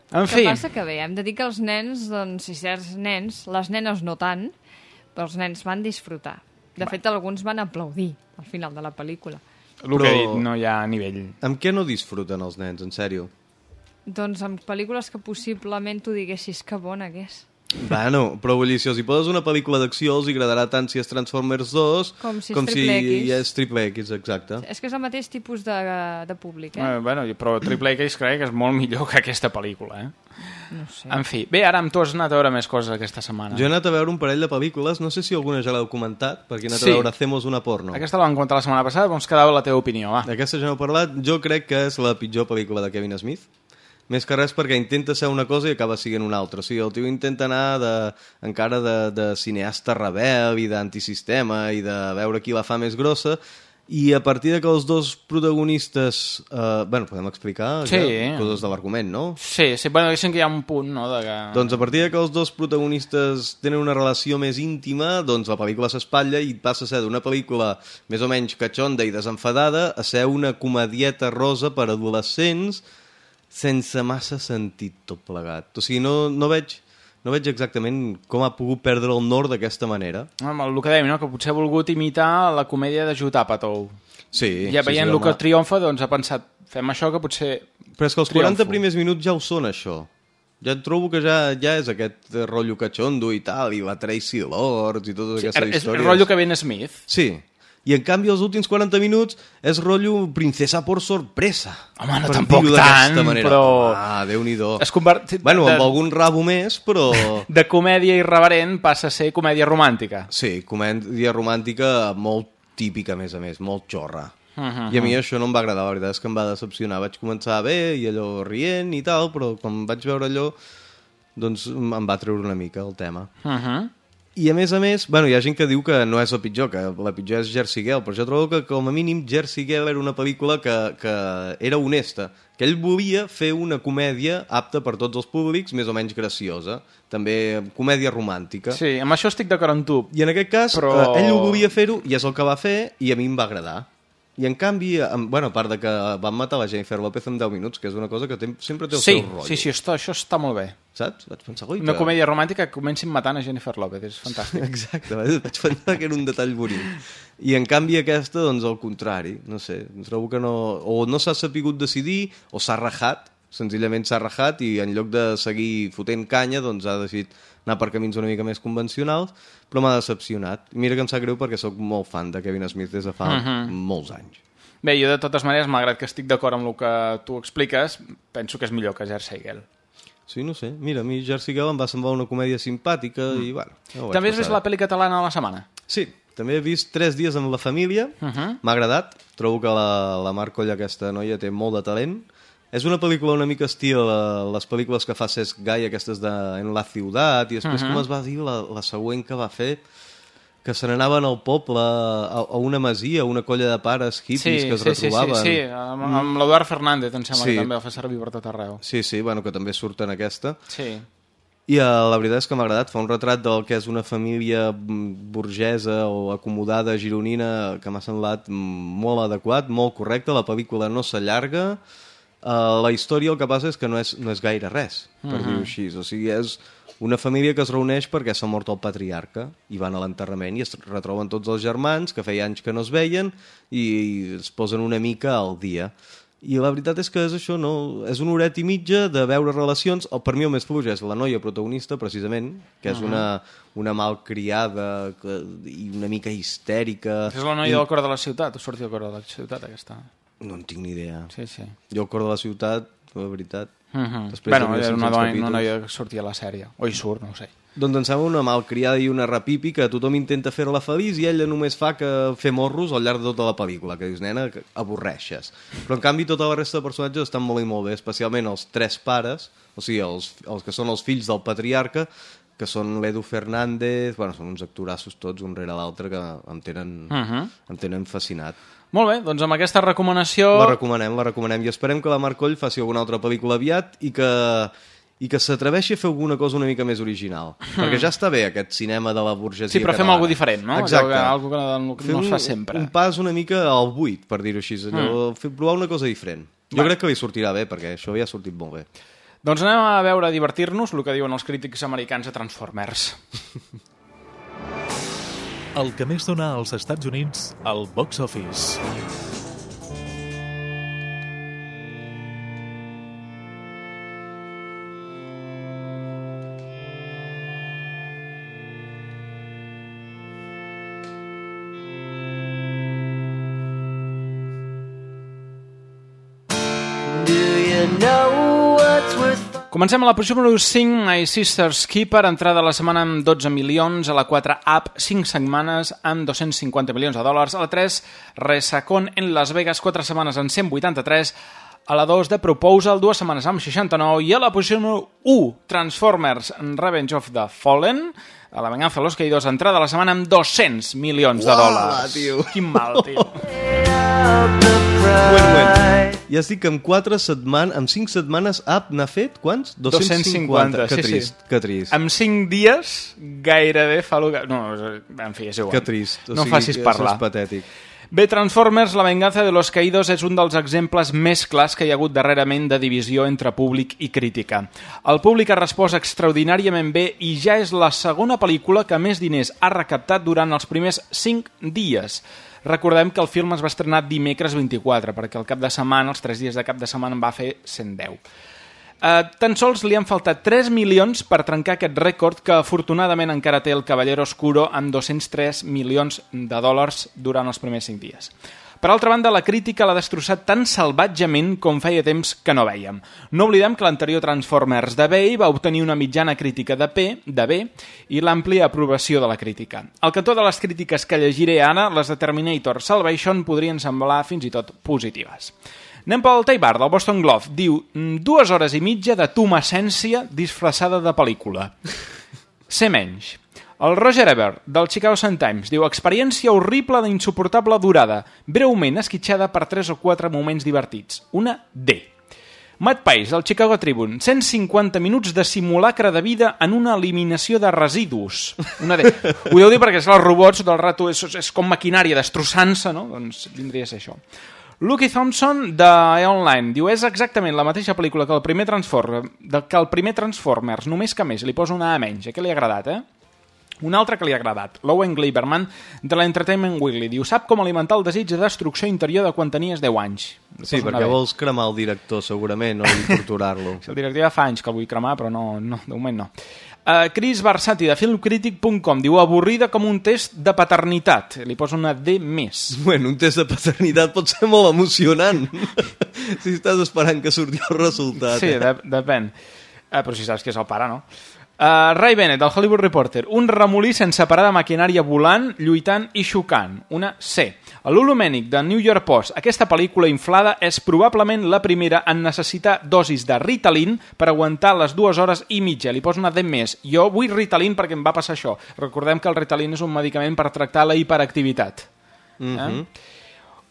Speaker 1: En fi,
Speaker 3: passa que bé, hem de dir que els nens, doncs, si certs nens, les nenes no tant, però els nens van disfrutar. De fet, alguns van aplaudir al final de la pel·lícula.
Speaker 1: El que he dit, no hi ha nivell.
Speaker 2: Amb què no disfruten els nens, en sèrio?
Speaker 3: Doncs amb pel·lícules que possiblement tu diguessis que bona que és.
Speaker 2: Bueno, però vull dir, si els hi poses una pel·lícula d'acció els agrada tant si és Transformers 2
Speaker 3: Com si és
Speaker 2: com
Speaker 3: Triple
Speaker 2: si
Speaker 3: X.
Speaker 2: és Triple X, exacte.
Speaker 3: És que és el mateix tipus de, de públic, eh?
Speaker 1: Eh, bueno, però Triple X crec que és molt millor que aquesta pel·lícula, eh?
Speaker 3: No sé.
Speaker 1: En fi, bé, ara amb tu has anat a veure més coses aquesta setmana.
Speaker 2: Jo he anat a veure un parell de pel·lícules, no sé si alguna ja l'heu comentat, perquè he anat
Speaker 1: Sí.
Speaker 2: a veure Hacemos una porno.
Speaker 1: Aquesta la vam comentar la setmana passada, doncs quedava la teva opinió, va.
Speaker 2: D'aquesta ja n'heu parlat. Jo crec que és la pitjor pel·lícula de Kevin Smith. Més que res perquè intenta ser una cosa i acaba sent una altra. O sigui, el tio intenta anar de, encara de, de cineasta rebel i d'antisistema i de veure qui la fa més grossa i a partir de que els dos protagonistes... Eh, bueno, podem explicar
Speaker 1: Sí.
Speaker 2: ja, coses de l'argument, no?
Speaker 1: Sí, sí, bueno, diguéssim que hi ha un punt, no?, de que...
Speaker 2: Doncs a partir de que els dos protagonistes tenen una relació més íntima, doncs la pel·lícula s'espatlla i passa a ser d'una pel·lícula més o menys catxonda i desenfadada a ser una comedieta rosa per adolescents sense massa sentit tot plegat. O sigui, no, no veig no veig exactament com ha pogut perdre el nord d'aquesta manera.
Speaker 1: Home, el que dèiem, no?, que potser ha volgut imitar la comèdia de Judd Apatow.
Speaker 2: Sí,
Speaker 1: Ja
Speaker 2: sí,
Speaker 1: veient
Speaker 2: sí,
Speaker 1: el que triomfa, doncs ha pensat, fem això que potser...
Speaker 2: Però és que els
Speaker 1: triomfo.
Speaker 2: 40 primers minuts ja ho són, això. Ja et trobo que ja, ja és aquest rotllo catxondo i tal, i la Tracy Lords i totes
Speaker 1: Sí,
Speaker 2: aquestes
Speaker 1: és
Speaker 2: històries.
Speaker 1: el rotllo que Ben Smith.
Speaker 2: Sí. I en canvi els últims 40 minuts és rotllo princesa por sorpresa.
Speaker 1: Home, no
Speaker 2: per
Speaker 1: tampoc tant,
Speaker 2: manera.
Speaker 1: però-
Speaker 2: Ah, Déu-n'hi-do.
Speaker 1: Convert...
Speaker 2: Bueno,
Speaker 1: de,
Speaker 2: amb algun rabo més, però...
Speaker 1: de comèdia irreverent passa a ser comèdia romàntica.
Speaker 2: Sí, comèdia romàntica molt típica, a més a més, molt xorra.
Speaker 1: Uh -huh.
Speaker 2: I a mi això no em va agradar, la veritat és que em va decepcionar. Vaig començar bé i allò rient i tal, però quan vaig veure allò, doncs em va treure una mica el tema.
Speaker 1: Uh -huh.
Speaker 2: I a més a més, bueno, hi ha gent que diu que no és el pitjor, que la pitjor és Jersey Girl, però jo trobo que com a mínim Jersey Girl era una pel·lícula que, que era honesta, que ell volia fer una comèdia apta per tots els públics, més o menys graciosa, també comèdia romàntica.
Speaker 1: Sí, amb això estic d'acord amb tu.
Speaker 2: I en aquest cas,
Speaker 1: Però-
Speaker 2: Però... eh, ell ho volia fer-ho i és el que va fer i a mi em va agradar. I en canvi, em, bueno, a part de que van matar la Jennifer López en 10 minuts, que és una cosa que té, sempre té el
Speaker 1: Sí,
Speaker 2: seu rotllo.
Speaker 1: sí, sí, això, això està molt bé.
Speaker 2: Saps? Vaig pensar, ui,
Speaker 1: Una
Speaker 2: que...
Speaker 1: comèdia romàntica que comencin matant a Jennifer López, és fantàstic.
Speaker 2: Exacte, vaig pensar que era un detall bonic. I en canvi aquesta, doncs, al contrari, no sé, trobo que no... O no s'ha sapigut decidir, o s'ha rajat, senzillament s'ha rajat, i en lloc de seguir fotent canya, doncs ha decidit anar per camins una mica més convencionals, però m'ha decepcionat. Mira que em sap greu perquè sóc molt fan de Kevin Smith des de fa
Speaker 1: Mhm.
Speaker 2: molts anys.
Speaker 1: Bé, jo de totes maneres, malgrat que estic d'acord amb el que tu expliques, penso que és millor que Jersey Girl.
Speaker 2: Sí, no sé. Mira, a mi Jersey Girl em va semblar una comèdia simpàtica i, bueno... ja
Speaker 1: També has vist la pel·li catalana de la setmana?
Speaker 2: Sí, També he vist Tres dies amb la família,
Speaker 1: Uh -huh.
Speaker 2: m'ha agradat, trobo que la, la Mar Coll, aquesta noia, té molt de talent. És una pel·lícula una mica estil eh, les pel·lícules que fa Cesc Gai, aquestes de En la ciutat, i després,
Speaker 1: Uh -huh.
Speaker 2: com es va dir, la, la següent que va fer que se n'anaven al poble, a, a una masia, una colla de pares hippies
Speaker 1: Sí,
Speaker 2: que es
Speaker 1: sí, sí,
Speaker 2: retrobaven.
Speaker 1: sí, sí, amb, amb l'Eduard Fernández, em sembla
Speaker 2: Sí.
Speaker 1: que també el fa servir per tot arreu.
Speaker 2: Sí, sí, bueno, que també surt en aquesta.
Speaker 1: Sí.
Speaker 2: I uh, la veritat és que m'ha agradat, fa un retrat del que és una família mm, burgesa o acomodada gironina que m'ha semblat mm, molt adequat, molt correcte, la pel·lícula no s'allarga, uh, la història el que passa és que no és, no és gaire res, per
Speaker 1: Mhm.
Speaker 2: dir-ho així, o sigui, és una família que es reuneix perquè s'ha mort el patriarca i van a l'enterrament i es retroben tots els germans que feia anys que no es veien i es posen una mica al dia i la veritat és que és això, no? És una horeta i mitja de veure relacions. El, per mi el més fluix és la noia protagonista, precisament, que és
Speaker 1: Mhm.
Speaker 2: una, una malcriada que, i una mica histèrica.
Speaker 1: És la noia
Speaker 2: I...
Speaker 1: del cor de la ciutat, o sortia del cor de la ciutat, aquesta?
Speaker 2: No en tinc ni idea.
Speaker 1: Sí, sí.
Speaker 2: Jo el cor de la ciutat, la veritat...
Speaker 1: Uh -huh.
Speaker 2: després
Speaker 1: Bueno,
Speaker 2: de
Speaker 1: era
Speaker 2: 1500
Speaker 1: una, dona, una noia que sortia a la sèrie. O hi surt, no ho sé.
Speaker 2: Doncs em sembla una malcriada i una rapipi que tothom intenta fer-la feliç i ella només fa que fer morros al llarg de tota la pel·lícula, que dius, nena, que avorreixes. Però en canvi tota la resta de personatges estan molt i molt bé, especialment els tres pares, o sigui, els, els que són els fills del patriarca, que són l'Edu Fernández, bueno, són uns actorassos tots un rere l'altre que em tenen,
Speaker 1: Uh -huh.
Speaker 2: em tenen fascinat.
Speaker 1: Molt bé, doncs amb aquesta recomanació...
Speaker 2: La recomanem, la recomanem i esperem que la Marc Coll faci alguna altra pel·lícula aviat i que i que s'atreveixi a fer alguna cosa una mica més original. Perquè ja està bé aquest cinema de la burgesia
Speaker 1: Sí, però fem alguna diferent, no?
Speaker 2: Exacte.
Speaker 1: Allò que, algo que no es
Speaker 2: un,
Speaker 1: fa sempre.
Speaker 2: un pas una mica al buit, per dir-ho així. Allò, fer, provar una cosa diferent. Jo
Speaker 1: Va.
Speaker 2: crec que li sortirà bé, perquè això ja ha sortit molt bé.
Speaker 1: Doncs anem a veure, a divertir-nos, el que diuen els crítics americans de Transformers.
Speaker 4: El que més dona als Estats Units al box office.
Speaker 1: Comencem a la posició número 5, My Sister's Keeper, entrada la setmana amb 12 milions, a la 4 Up, 5 setmanes amb 250 milions de dòlars, a la 3 Resacón en Las Vegas, 4 setmanes amb 183, a la 2 The Proposal, 2 setmanes amb 69, i a la posició número 1 Transformers Revenge of the Fallen, a la venganza de los caídos, entrada a la setmana amb 200 milions de dòlars.
Speaker 2: tio.
Speaker 1: Quin mal, tio.
Speaker 2: Bueno, bueno. Ja estic que amb 4 setmanes, amb 5 setmanes, App n'ha fet quants?
Speaker 1: 250,
Speaker 2: que
Speaker 1: sí,
Speaker 2: trist,
Speaker 1: sí.
Speaker 2: que trist.
Speaker 1: En 5 dies gairebé fa el que... No, en fi, és igual.
Speaker 2: Que trist. O
Speaker 1: no
Speaker 2: sigui,
Speaker 1: facis parlar.
Speaker 2: És patètic.
Speaker 1: Bé, Transformers, La venganza de los caídos és un dels exemples més clars que hi ha hagut darrerament de divisió entre públic i crítica. El públic ha respost extraordinàriament bé i ja és la segona pel·lícula que més diners ha recaptat durant els primers 5 dies. Recordem que el film es va estrenar dimecres 24, perquè el cap de setmana, els 3 dies de cap de setmana, en va fer 110. Uh, tan sols li han faltat 3 milions per trencar aquest rècord que afortunadament encara té el Cavallero Oscuro amb 203 milions de dòlars durant els primers 5 dies. Per altra banda, la crítica l'ha destrossat tan salvatgement com feia temps que no veiem. No oblidem que l'anterior Transformers de Bay va obtenir una mitjana crítica de, P, de B i l'àmplia aprovació de la crítica. Al cantó de les crítiques que llegiré ara, les de Terminator Salvation podrien semblar fins i tot positives. Anem pel Taibar, del Boston Globe. Diu, "Mm, dues hores i mitja de tumescència disfressada de pel·lícula. Ser menys. El Roger Ebert, del Chicago Sun-Times, diu experiència horrible d'insuportable durada, breument esquitxada per 3 o 4 moments divertits. Una D. Matt Pais, del Chicago Tribune, 150 minuts de simulacre de vida en una eliminació de residus. Una D. Ho deu dir perquè, esclar, els robots del rato és, és com maquinària destrossant-se, no? Doncs vindria a ser això. Lucky Thompson, de Online, diu és exactament la mateixa pel·lícula que el primer Transformer, que el primer Transformers, només que més, li posa una A menys. Què li ha agradat, eh? Un altre que li ha agradat, l'Owen Gleiberman, de l'Entertainment Weekly, diu sap com alimentar el desig de destrucció interior de quan tenies 10 anys. Li
Speaker 2: Sí, perquè
Speaker 1: B.
Speaker 2: vols cremar el director, segurament, o torturar-lo.
Speaker 1: El director ja fa anys que el vull cremar, però no, no de moment no. Uh, Chris Barsati, de filmcritic.com, diu avorrida com un test de paternitat. Li posa una D més.
Speaker 2: Bueno, un test de paternitat pot ser molt emocionant. si estàs esperant que surti el resultat.
Speaker 1: Sí,
Speaker 2: eh?
Speaker 1: de, depèn. Uh, però si saps que és el pare, no? Uh, Ray Bennett, del Hollywood Reporter. Un remolí sense parar de maquinària volant, lluitant i xocant. Una C. El Lulu Mènic, de New York Post. Aquesta pel·lícula inflada és probablement la primera en necessitar dosis de Ritalin per aguantar les dues hores i mitja. Li poso una D més. Jo vull Ritalin perquè em va passar això. Recordem que el Ritalin és un medicament per tractar la hiperactivitat.
Speaker 2: Mm -hmm.
Speaker 1: eh?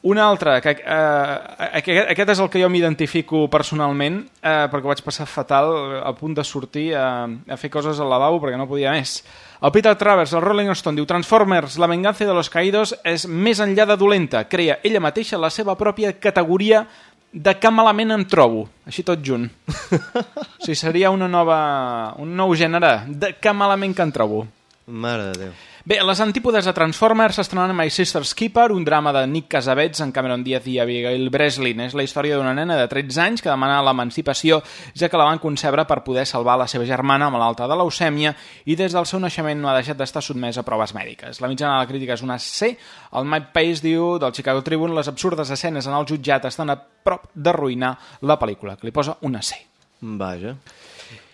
Speaker 1: Un altre, que, eh, aquest, aquest és el que jo m'identifico personalment, eh, perquè vaig passar fatal a punt de sortir a, a fer coses al lavabo perquè no podia més. El Peter Travers, el Rolling Stone, diu Transformers, la venganza de los caídos és més enllà de dolenta. Crea ella mateixa la seva pròpia categoria de que malament em trobo, així tot junt. o sigui, seria una nova, un nou gènere de que malament que em trobo.
Speaker 2: Mare de Déu.
Speaker 1: Bé, les antípodes de Transformers s'estrenaran My Sister's Keeper, un drama de Nick Casabets en Cameron Diaz i Abigail Breslin. És la història d'una nena de 13 anys que demana l'emancipació, ja que la van concebre per poder salvar la seva germana malalta de leucèmia i des del seu naixement no ha deixat d'estar sotmesa a proves mèdiques. La mitjana de la crítica és una C. El Mike Pace diu del Chicago Tribune les absurdes escenes en el jutjat estan a prop d'arruïnar la pel·lícula, que li posa una C.
Speaker 2: Vaja.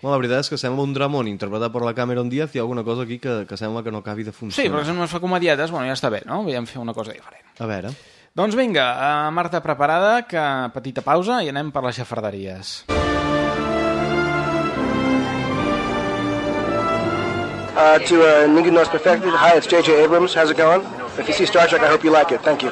Speaker 2: Bueno, la veritat és que sembla un dramón interpretat per la Cameron Diaz i hi ha alguna cosa aquí que, que sembla que no acabi de
Speaker 1: Sí,
Speaker 2: funcionar.
Speaker 1: però si no es fa comedietes, bueno, ja està bé, no? Volíem fer una cosa diferent.
Speaker 2: A veure...
Speaker 1: Doncs vinga, uh, Marta preparada, que petita pausa i anem per les xafarderies.
Speaker 13: Uh, to uh, Nigga Knows Perfected, hi, it's J.J. Abrams. How's it going? If you see Star Trek, I hope you like it. Thank you.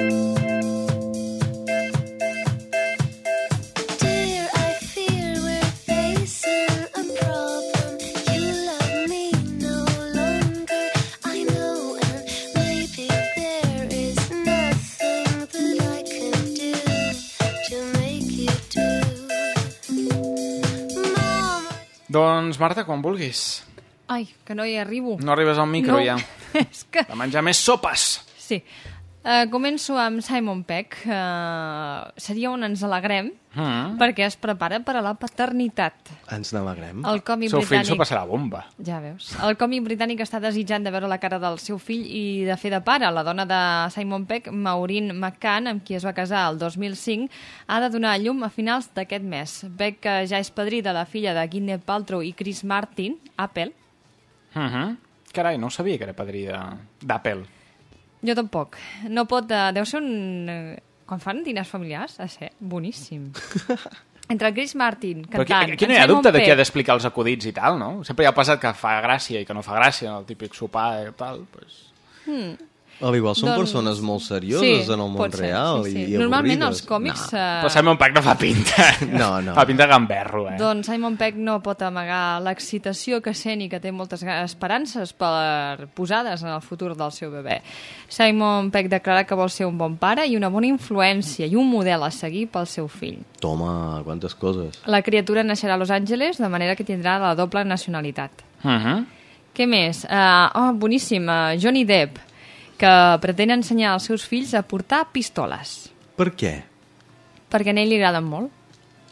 Speaker 1: Doncs, Marta, quan vulguis.
Speaker 3: Ai, que no hi arribo.
Speaker 1: No arribes al micro,
Speaker 3: No.
Speaker 1: ja.
Speaker 3: És que...
Speaker 1: De menjar més sopes.
Speaker 3: Sí. Uh, començo amb Simon Peck. Uh, seria on ens alegrem,
Speaker 1: Mm.
Speaker 3: perquè es prepara per a la paternitat.
Speaker 2: Ens n'alegrem.
Speaker 3: El còmic
Speaker 1: Seu fill
Speaker 3: britànic...
Speaker 1: s'ho passarà bomba.
Speaker 3: Ja veus. El còmic britànic està desitjant de veure la cara del seu fill i de fer de pare. La dona de Simon Peck, Maureen McCann, amb qui es va casar el 2005, ha de donar a llum a finals d'aquest mes. Peck, que ja és padrí de la filla de Gwyneth Paltrow i Chris Martin, Apple.
Speaker 1: Uh -huh. Carai, no sabia que era padrí de- d'Apple.
Speaker 3: Jo tampoc. No pot... Uh, deu ser un... Uh, quan fan diners familiars, ha de ser boníssim. Entre Chris Martin,
Speaker 1: Però aquí,
Speaker 3: cantant...
Speaker 1: aquí no hi ha dubte de qui ha d'explicar els acudits i tal, no? Sempre hi ha passat que fa gràcia i que no fa gràcia, el típic sopar i tal. Pues...
Speaker 3: Hmm.
Speaker 2: Al igual són
Speaker 3: Doncs-
Speaker 2: persones molt serioses
Speaker 3: Sí,
Speaker 2: en el món
Speaker 3: ser,
Speaker 2: real
Speaker 3: sí, sí.
Speaker 2: i, i
Speaker 3: Normalment
Speaker 2: avorrides.
Speaker 3: els còmics,
Speaker 2: No.
Speaker 3: eh,
Speaker 1: Però Simon Peck no fa pinta.
Speaker 2: No, no.
Speaker 1: Fa pinta gamberro, eh?
Speaker 3: Doncs Simon Peck no pot amagar l'excitació que sent i que té moltes esperances per posades en el futur del seu bebè. Simon Peck declara que vol ser un bon pare i una bona influència i un model a seguir pel seu fill.
Speaker 2: Toma, quantes coses.
Speaker 3: La criatura naixerà a Los Angeles, de manera que tindrà la doble nacionalitat.
Speaker 1: Uh -huh.
Speaker 3: Què més? Uh, oh, boníssim, uh, Johnny Depp, que pretén ensenyar als seus fills a portar pistoles,
Speaker 2: Per què?
Speaker 3: perquè a ell li agraden molt.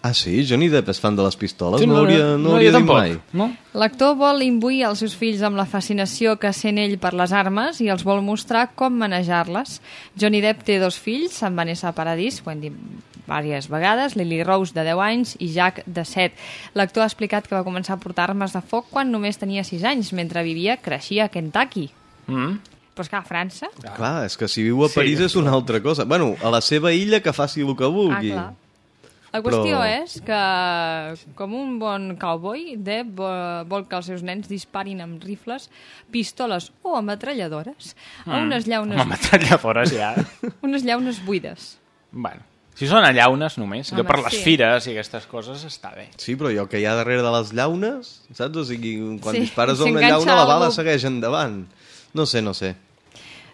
Speaker 2: Ah, sí? Johnny Depp és fan de les pistoles?
Speaker 1: Sí,
Speaker 2: no
Speaker 1: no,
Speaker 2: hauria,
Speaker 1: no,
Speaker 2: no hauria dit
Speaker 1: tampoc.
Speaker 2: mai.
Speaker 1: No?
Speaker 3: L'actor vol imbuir els seus fills amb la fascinació que sent ell per les armes i els vol mostrar com manejar-les. Johnny Depp té dos fills, en Vanessa Paradis, ho hem dit diverses vegades, Lily Rose, de 10 anys, i Jack, de 7. L'actor ha explicat que va començar a portar armes de foc quan només tenia 6 anys, mentre vivia, creixia a Kentucky.
Speaker 1: Mm.
Speaker 3: Però és que a França...
Speaker 2: Clar, és que si viu a
Speaker 1: Sí.
Speaker 2: París és una altra cosa. Bueno, a la seva illa que faci el que vulgui.
Speaker 3: Ah, clar. La qüestió
Speaker 2: Però-
Speaker 3: és que, com un bon cowboy, Depp vol, vol que els seus nens disparin amb rifles, pistoles o ametralladores a
Speaker 1: Mm.
Speaker 3: unes llaunes,
Speaker 1: Home, metralladores ja.
Speaker 3: unes llaunes buides.
Speaker 1: bueno, si són a llaunes només, que per les
Speaker 3: sí.
Speaker 1: fires i aquestes coses està bé.
Speaker 2: Sí, però allò que hi ha darrere de les llaunes, saps? O sigui, quan
Speaker 3: Sí,
Speaker 2: dispares a una llauna, la bala
Speaker 3: algú.
Speaker 2: segueix endavant. No sé, no sé.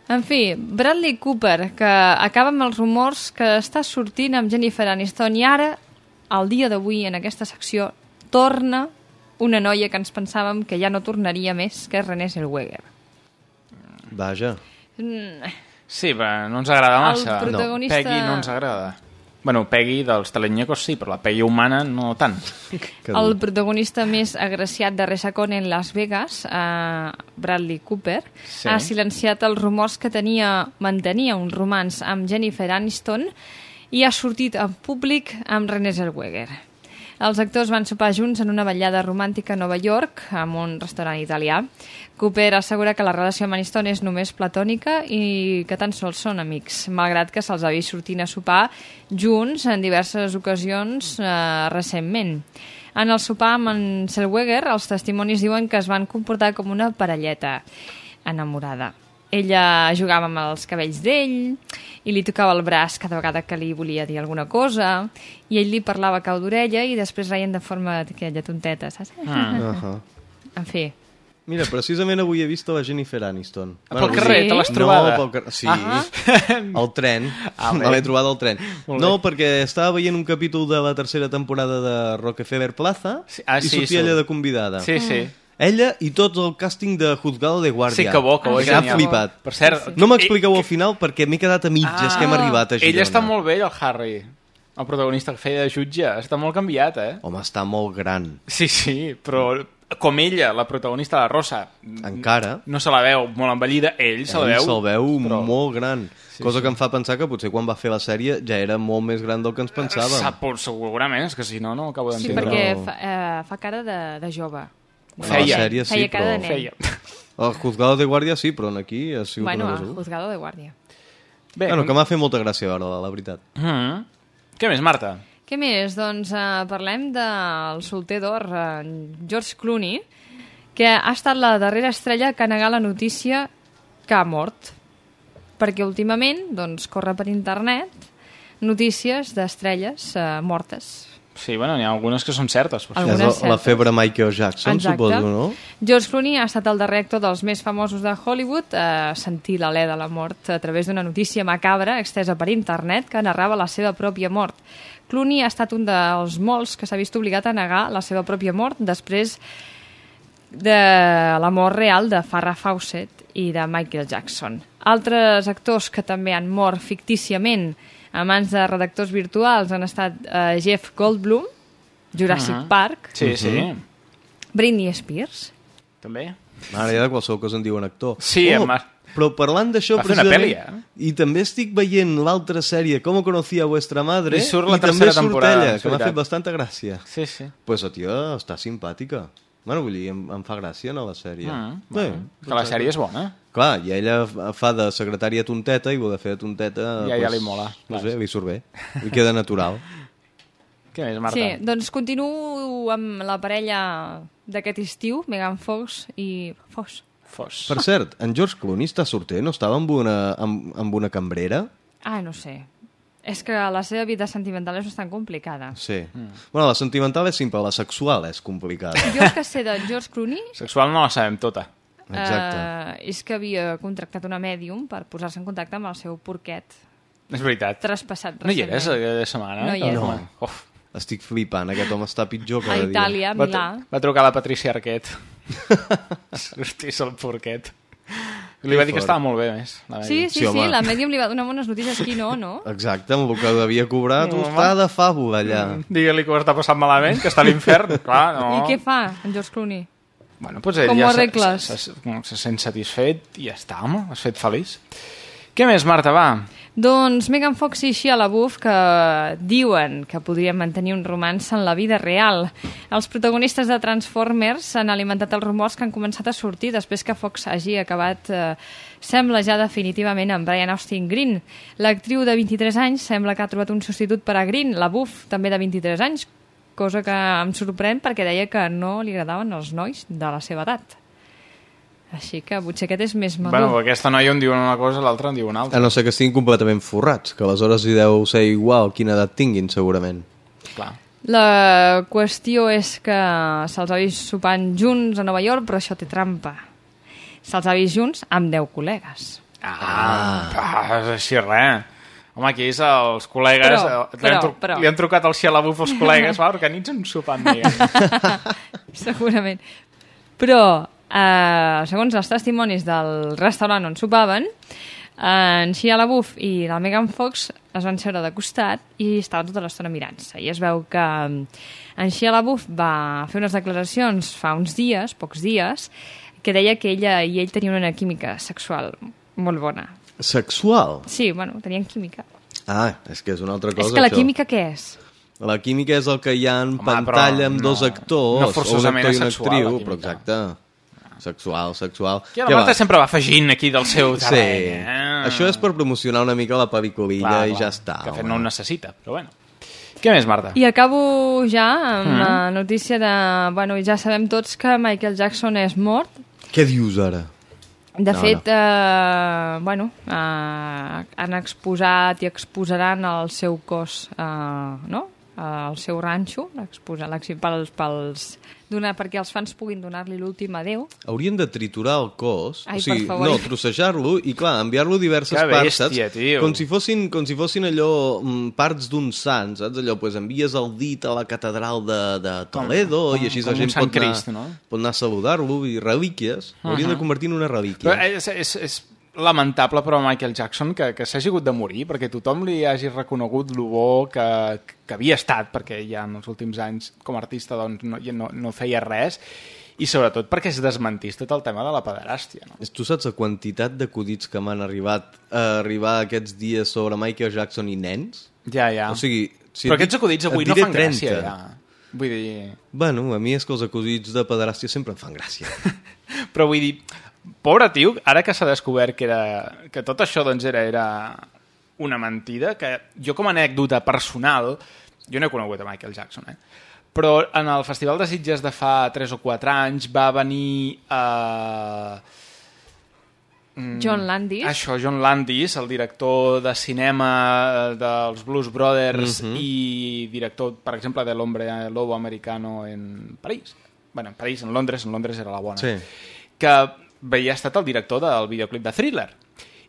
Speaker 3: En fi, Bradley Cooper, que acaba amb els rumors que està sortint amb Jennifer Aniston i ara, al dia d'avui, en aquesta secció, torna una noia que ens pensàvem que ja no tornaria més, que és Renée Zellweger.
Speaker 2: Vaja.
Speaker 3: Mm,
Speaker 1: Sí, però no ens agrada
Speaker 3: El
Speaker 1: massa.
Speaker 3: protagonista-
Speaker 1: Peggy no ens agrada. Bueno, Peggy dels telenyecos sí, però la Peggy humana no tant.
Speaker 3: El protagonista més agraciat de Resacon en Las Vegas, eh, Bradley Cooper,
Speaker 1: Sí.
Speaker 3: ha silenciat els rumors que tenia, mantenia un romans amb Jennifer Aniston i ha sortit en públic amb René Zellweger. Els actors van sopar junts en una ballada romàntica a Nova York, en un restaurant italià. Cooper assegura que la relació amb Aniston és només platònica i que tan sols són amics, malgrat que se'ls ha vist sortint a sopar junts en diverses ocasions eh, recentment. En el sopar amb en Zellweger, els testimonis diuen que es van comportar com una parelleta enamorada. Ella jugava amb els cabells d'ell i li tocava el braç cada vegada que li volia dir alguna cosa i ell li parlava a cau d'orella i després reien de forma aquella tonteta, saps?
Speaker 2: Ah. Ahà.
Speaker 3: En fi,
Speaker 2: Mira, precisament avui he vist la Jennifer Aniston.
Speaker 1: Pel carrer, te l'has trobada?
Speaker 2: No, pel carrer, sí.
Speaker 1: Ah.
Speaker 2: Al tren.
Speaker 1: Ah.
Speaker 2: Me l'he trobat al tren. No, perquè estava veient un capítol de la tercera temporada de Rockefeller Plaza
Speaker 1: ah,
Speaker 2: i
Speaker 1: sí,
Speaker 2: sortia
Speaker 1: surt.
Speaker 2: ella de convidada.
Speaker 1: Sí, sí.
Speaker 2: Ella i tot el càsting de Juzgado de Guàrdia.
Speaker 1: Sí, que bo, que bo,
Speaker 2: Que
Speaker 1: genial.
Speaker 2: ha flipat.
Speaker 1: Per cert,
Speaker 2: No m'expliqueu al final perquè m'he quedat a mitges, que hem arribat a Girona.
Speaker 1: Ell està molt bé, el Harry. El protagonista que feia de jutge. Està molt canviat, eh?
Speaker 2: Home, està molt gran.
Speaker 1: Sí, sí, però com ella, la protagonista, la Rosa,
Speaker 2: Encara.
Speaker 1: no se la veu molt envellida, ell se la veu...
Speaker 2: Ell se'l veu
Speaker 1: però-
Speaker 2: molt gran.
Speaker 1: Sí,
Speaker 2: cosa
Speaker 1: sí.
Speaker 2: que em fa pensar que potser quan va fer la sèrie ja era molt més gran del que ens pensàvem.
Speaker 1: Sap, segurament, és que si no, no acabo
Speaker 3: sí,
Speaker 1: d'entendre.
Speaker 3: perquè fa, eh, fa cara de, de jove.
Speaker 2: Feia. A la sèrie sí,
Speaker 3: Feia cara
Speaker 2: però...
Speaker 1: Feia.
Speaker 2: El juzgado de guàrdia sí, però en aquí ha sigut
Speaker 3: Bueno,
Speaker 2: una
Speaker 3: a
Speaker 2: cosa...
Speaker 3: juzgado de guàrdia.
Speaker 1: Bé,
Speaker 2: bueno, que m'ha fet molta gràcia veure-la, la veritat.
Speaker 1: Mm. Què més, Marta?
Speaker 3: Què més? Doncs eh, parlem del solter d'or, eh, George Clooney, que ha estat la darrera estrella que ha negat la notícia que ha mort. Perquè últimament doncs, corre per internet notícies d'estrelles eh, mortes.
Speaker 1: Sí, bueno, n'hi ha algunes que són certes. Però...
Speaker 3: Algunes
Speaker 2: és la
Speaker 3: certes.
Speaker 2: febre Michael Jackson,
Speaker 3: Exacte.
Speaker 2: suposo, no?
Speaker 3: George Clooney ha estat el darrer actor dels més famosos de Hollywood a sentir l'alè de la mort a través d'una notícia macabra extesa per internet que narrava la seva pròpia mort. Clooney ha estat un dels molts que s'ha vist obligat a negar la seva pròpia mort després de la mort real de Farrah Fawcett i de Michael Jackson. Altres actors que també han mort fictíciament a mans de redactors virtuals han estat eh, Jeff Goldblum, Jurassic
Speaker 1: Mhm.
Speaker 3: Park,
Speaker 1: Sí, sí.
Speaker 2: Mhm.
Speaker 3: Britney Spears,
Speaker 1: També.
Speaker 2: Ara ja de qualsevol cosa en diuen actor.
Speaker 1: Sí,
Speaker 2: oh,
Speaker 1: va-
Speaker 2: Però parlant d'això,
Speaker 1: Va fer una
Speaker 2: precisament...
Speaker 1: pel·li,
Speaker 2: I també estic veient l'altra sèrie, Com conocía vuestra madre,
Speaker 1: I surt la
Speaker 2: i també
Speaker 1: tercera
Speaker 2: surt
Speaker 1: temporada,
Speaker 2: ella, que m'ha fet bastanta gràcia.
Speaker 1: Sí, sí.
Speaker 2: Pues la tia està simpàtica. Bueno, vull dir, em, em fa gràcia no, la sèrie.
Speaker 1: Mm,
Speaker 2: Bé,
Speaker 1: bueno, que la sèrie és bona.
Speaker 2: Clar, i ella fa- de secretària tonteta i voler fer de tonteta...
Speaker 1: Ja- ja li mola.
Speaker 2: No sé, li surt bé. Li queda natural.
Speaker 1: Què més, Marta?
Speaker 3: Sí, doncs continuo amb la parella d'aquest estiu, Megan Fox i Fox.
Speaker 1: Fos.
Speaker 2: Per cert, en George Clooney està sortent? No estava amb una, amb, amb una cambrera?
Speaker 3: Ah, no sé. És que la seva vida sentimental és bastant complicada.
Speaker 2: Sí. Mm. Bueno, la sentimental és simple, la sexual és complicada.
Speaker 3: Jo el que sé de George Clooney
Speaker 1: Sexual no la sabem tota.
Speaker 2: Exacte.
Speaker 3: eh, és que havia contractat una mèdium per posar-se en contacte amb el seu porquet
Speaker 1: És veritat.
Speaker 3: traspassat
Speaker 1: No hi eres aquella setmana?
Speaker 3: No hi era.
Speaker 2: No.
Speaker 1: Uf.
Speaker 2: Estic flipant, aquest home està pitjor cada
Speaker 3: A Itàlia, a
Speaker 1: Va,
Speaker 3: Milà.
Speaker 1: tru- va trucar la Patricia Arquet. Hòstia, el porquet. Li va dir que estava molt bé, més. La
Speaker 3: Sí, sí, sí,
Speaker 2: home.
Speaker 3: la mèdium li va donar bones notícies, qui no, no?
Speaker 2: dia. Exacte, amb el que devia cobrar, tu
Speaker 1: No,
Speaker 2: està de fàbula allà.
Speaker 1: Digue-li que ho està passant malament, que està a l'infern. Clar, no.
Speaker 3: I què fa en George Clooney?
Speaker 1: Bueno, doncs ell
Speaker 3: Com
Speaker 1: ja
Speaker 3: ho
Speaker 1: se,
Speaker 3: arregles?
Speaker 1: se, se, se sent satisfet i ja està, home, has fet feliç. Què més, Marta, va?
Speaker 3: Doncs Megan Fox i Shia LaBeouf que diuen que podrien mantenir un romanç en la vida real. Els protagonistes de Transformers han alimentat els rumors que han començat a sortir després que Fox hagi acabat, eh, sembla ja definitivament, amb Brian Austin Green. L'actriu de 23 anys sembla que ha trobat un substitut per a Green, LaBeouf, també de 23 anys, cosa que em sorprèn perquè deia que no li agradaven els nois de la seva edat. Així que potser aquest és més madur.
Speaker 1: Bueno, aquesta noia un diu una cosa, l'altra en diu una
Speaker 2: A
Speaker 1: altra.
Speaker 2: no ser que estiguin completament forrats, que aleshores hi deu ser igual quina edat tinguin, segurament.
Speaker 1: Clar.
Speaker 3: La qüestió és que se'ls ha vist sopant junts a Nova York, però això té trampa. Se'ls ha vist junts amb 10 col·legues.
Speaker 1: Ah, ah és així res. Home, aquí és els col·legues...
Speaker 3: Però,
Speaker 1: eh, li, han
Speaker 3: però, però.
Speaker 1: li han trucat al Xialabuf els col·legues, va, organitzen un sopar amb ella.
Speaker 3: Segurament. Però, eh, segons els testimonis del restaurant on sopaven, en Shia LaBeouf i la Megan Fox es van seure de costat i estaven tota l'estona mirant-se. I es veu que mm, en Shia LaBeouf va fer unes declaracions fa uns dies, pocs dies, que deia que ella i ell tenien una química sexual molt bona.
Speaker 2: Sexual?
Speaker 3: Sí, bueno, tenien química.
Speaker 2: Ah, és que és una altra cosa,
Speaker 3: és que la
Speaker 2: això.
Speaker 3: química què és?
Speaker 2: La química és el que hi ha en
Speaker 1: Home,
Speaker 2: pantalla amb
Speaker 1: no-
Speaker 2: dos actors,
Speaker 1: no
Speaker 2: o un
Speaker 1: forçosament
Speaker 2: actor i
Speaker 1: és
Speaker 2: una
Speaker 1: sexual,
Speaker 2: actriu, però exacte. Sexual, sexual.
Speaker 1: Que la Marta
Speaker 2: va?
Speaker 1: sempre va afegint aquí del seu
Speaker 2: Sí,
Speaker 1: terreny. eh?
Speaker 2: això és per promocionar una mica la pel·liculilla
Speaker 1: Clar,
Speaker 2: i
Speaker 1: clar,
Speaker 2: ja està.
Speaker 1: Que fet no ho necessita, però bueno. Què més, Marta?
Speaker 3: I acabo ja amb
Speaker 1: Mhm.
Speaker 3: la notícia de... Bueno, ja sabem tots que Michael Jackson és mort.
Speaker 2: Què dius ara?
Speaker 3: De
Speaker 2: No,
Speaker 3: fet, eh, bueno, eh, han exposat i exposaran el seu cos, eh, no? Eh, el seu ranxo, exposar pels, pels, donar, perquè els fans puguin donar-li l'últim adeu.
Speaker 2: Haurien de triturar el cos,
Speaker 3: Ai,
Speaker 2: o sigui, no, trossejar-lo i, clar, enviar-lo diverses
Speaker 1: Que
Speaker 2: parts,
Speaker 1: bèstia,
Speaker 2: saps?
Speaker 1: tio.
Speaker 2: Com si fossin, com si fossin allò, mm, parts d'un sant, saps? Allò, pues, envies el dit a la catedral de, de Toledo
Speaker 1: Com-
Speaker 2: i així
Speaker 1: com
Speaker 2: la gent pot anar,
Speaker 1: Crist, no?
Speaker 2: pot anar a saludar-lo i relíquies. Haurien
Speaker 1: Mhm.
Speaker 2: de convertir en una relíquia.
Speaker 1: Però és, és, és lamentable per a Michael Jackson que, que s'hagi hagut de morir perquè tothom li hagi reconegut lo bo que, que havia estat, perquè ja en els últims anys com a artista doncs, no, no, no feia res, i sobretot perquè es desmentís tot el tema de la pederàstia. No?
Speaker 2: Tu saps la quantitat d'acudits que m'han arribat a arribar aquests dies sobre Michael Jackson i nens?
Speaker 1: Ja, ja.
Speaker 2: O sigui... Si
Speaker 1: Però aquests acudits avui no fan gràcia, ja. Vull dir...
Speaker 2: Bueno, a mi és que els acudits de pederàstia sempre em fan gràcia.
Speaker 1: Però vull dir, pobre tio, ara que s'ha descobert que, era, que tot això doncs, era, era una mentida, que jo com a anècdota personal, jo no he conegut a Michael Jackson, eh? però en el Festival de Sitges de fa 3 o 4 anys va venir... Eh, mm,
Speaker 3: John Landis.
Speaker 1: Això, John Landis, el director de cinema eh, dels Blues Brothers
Speaker 2: Mhm.
Speaker 1: i director, per exemple, de l'Hombre Lobo Americano en París. bueno, en París, en Londres, en Londres era la bona.
Speaker 2: Sí.
Speaker 1: Que havia estat el director del videoclip de Thriller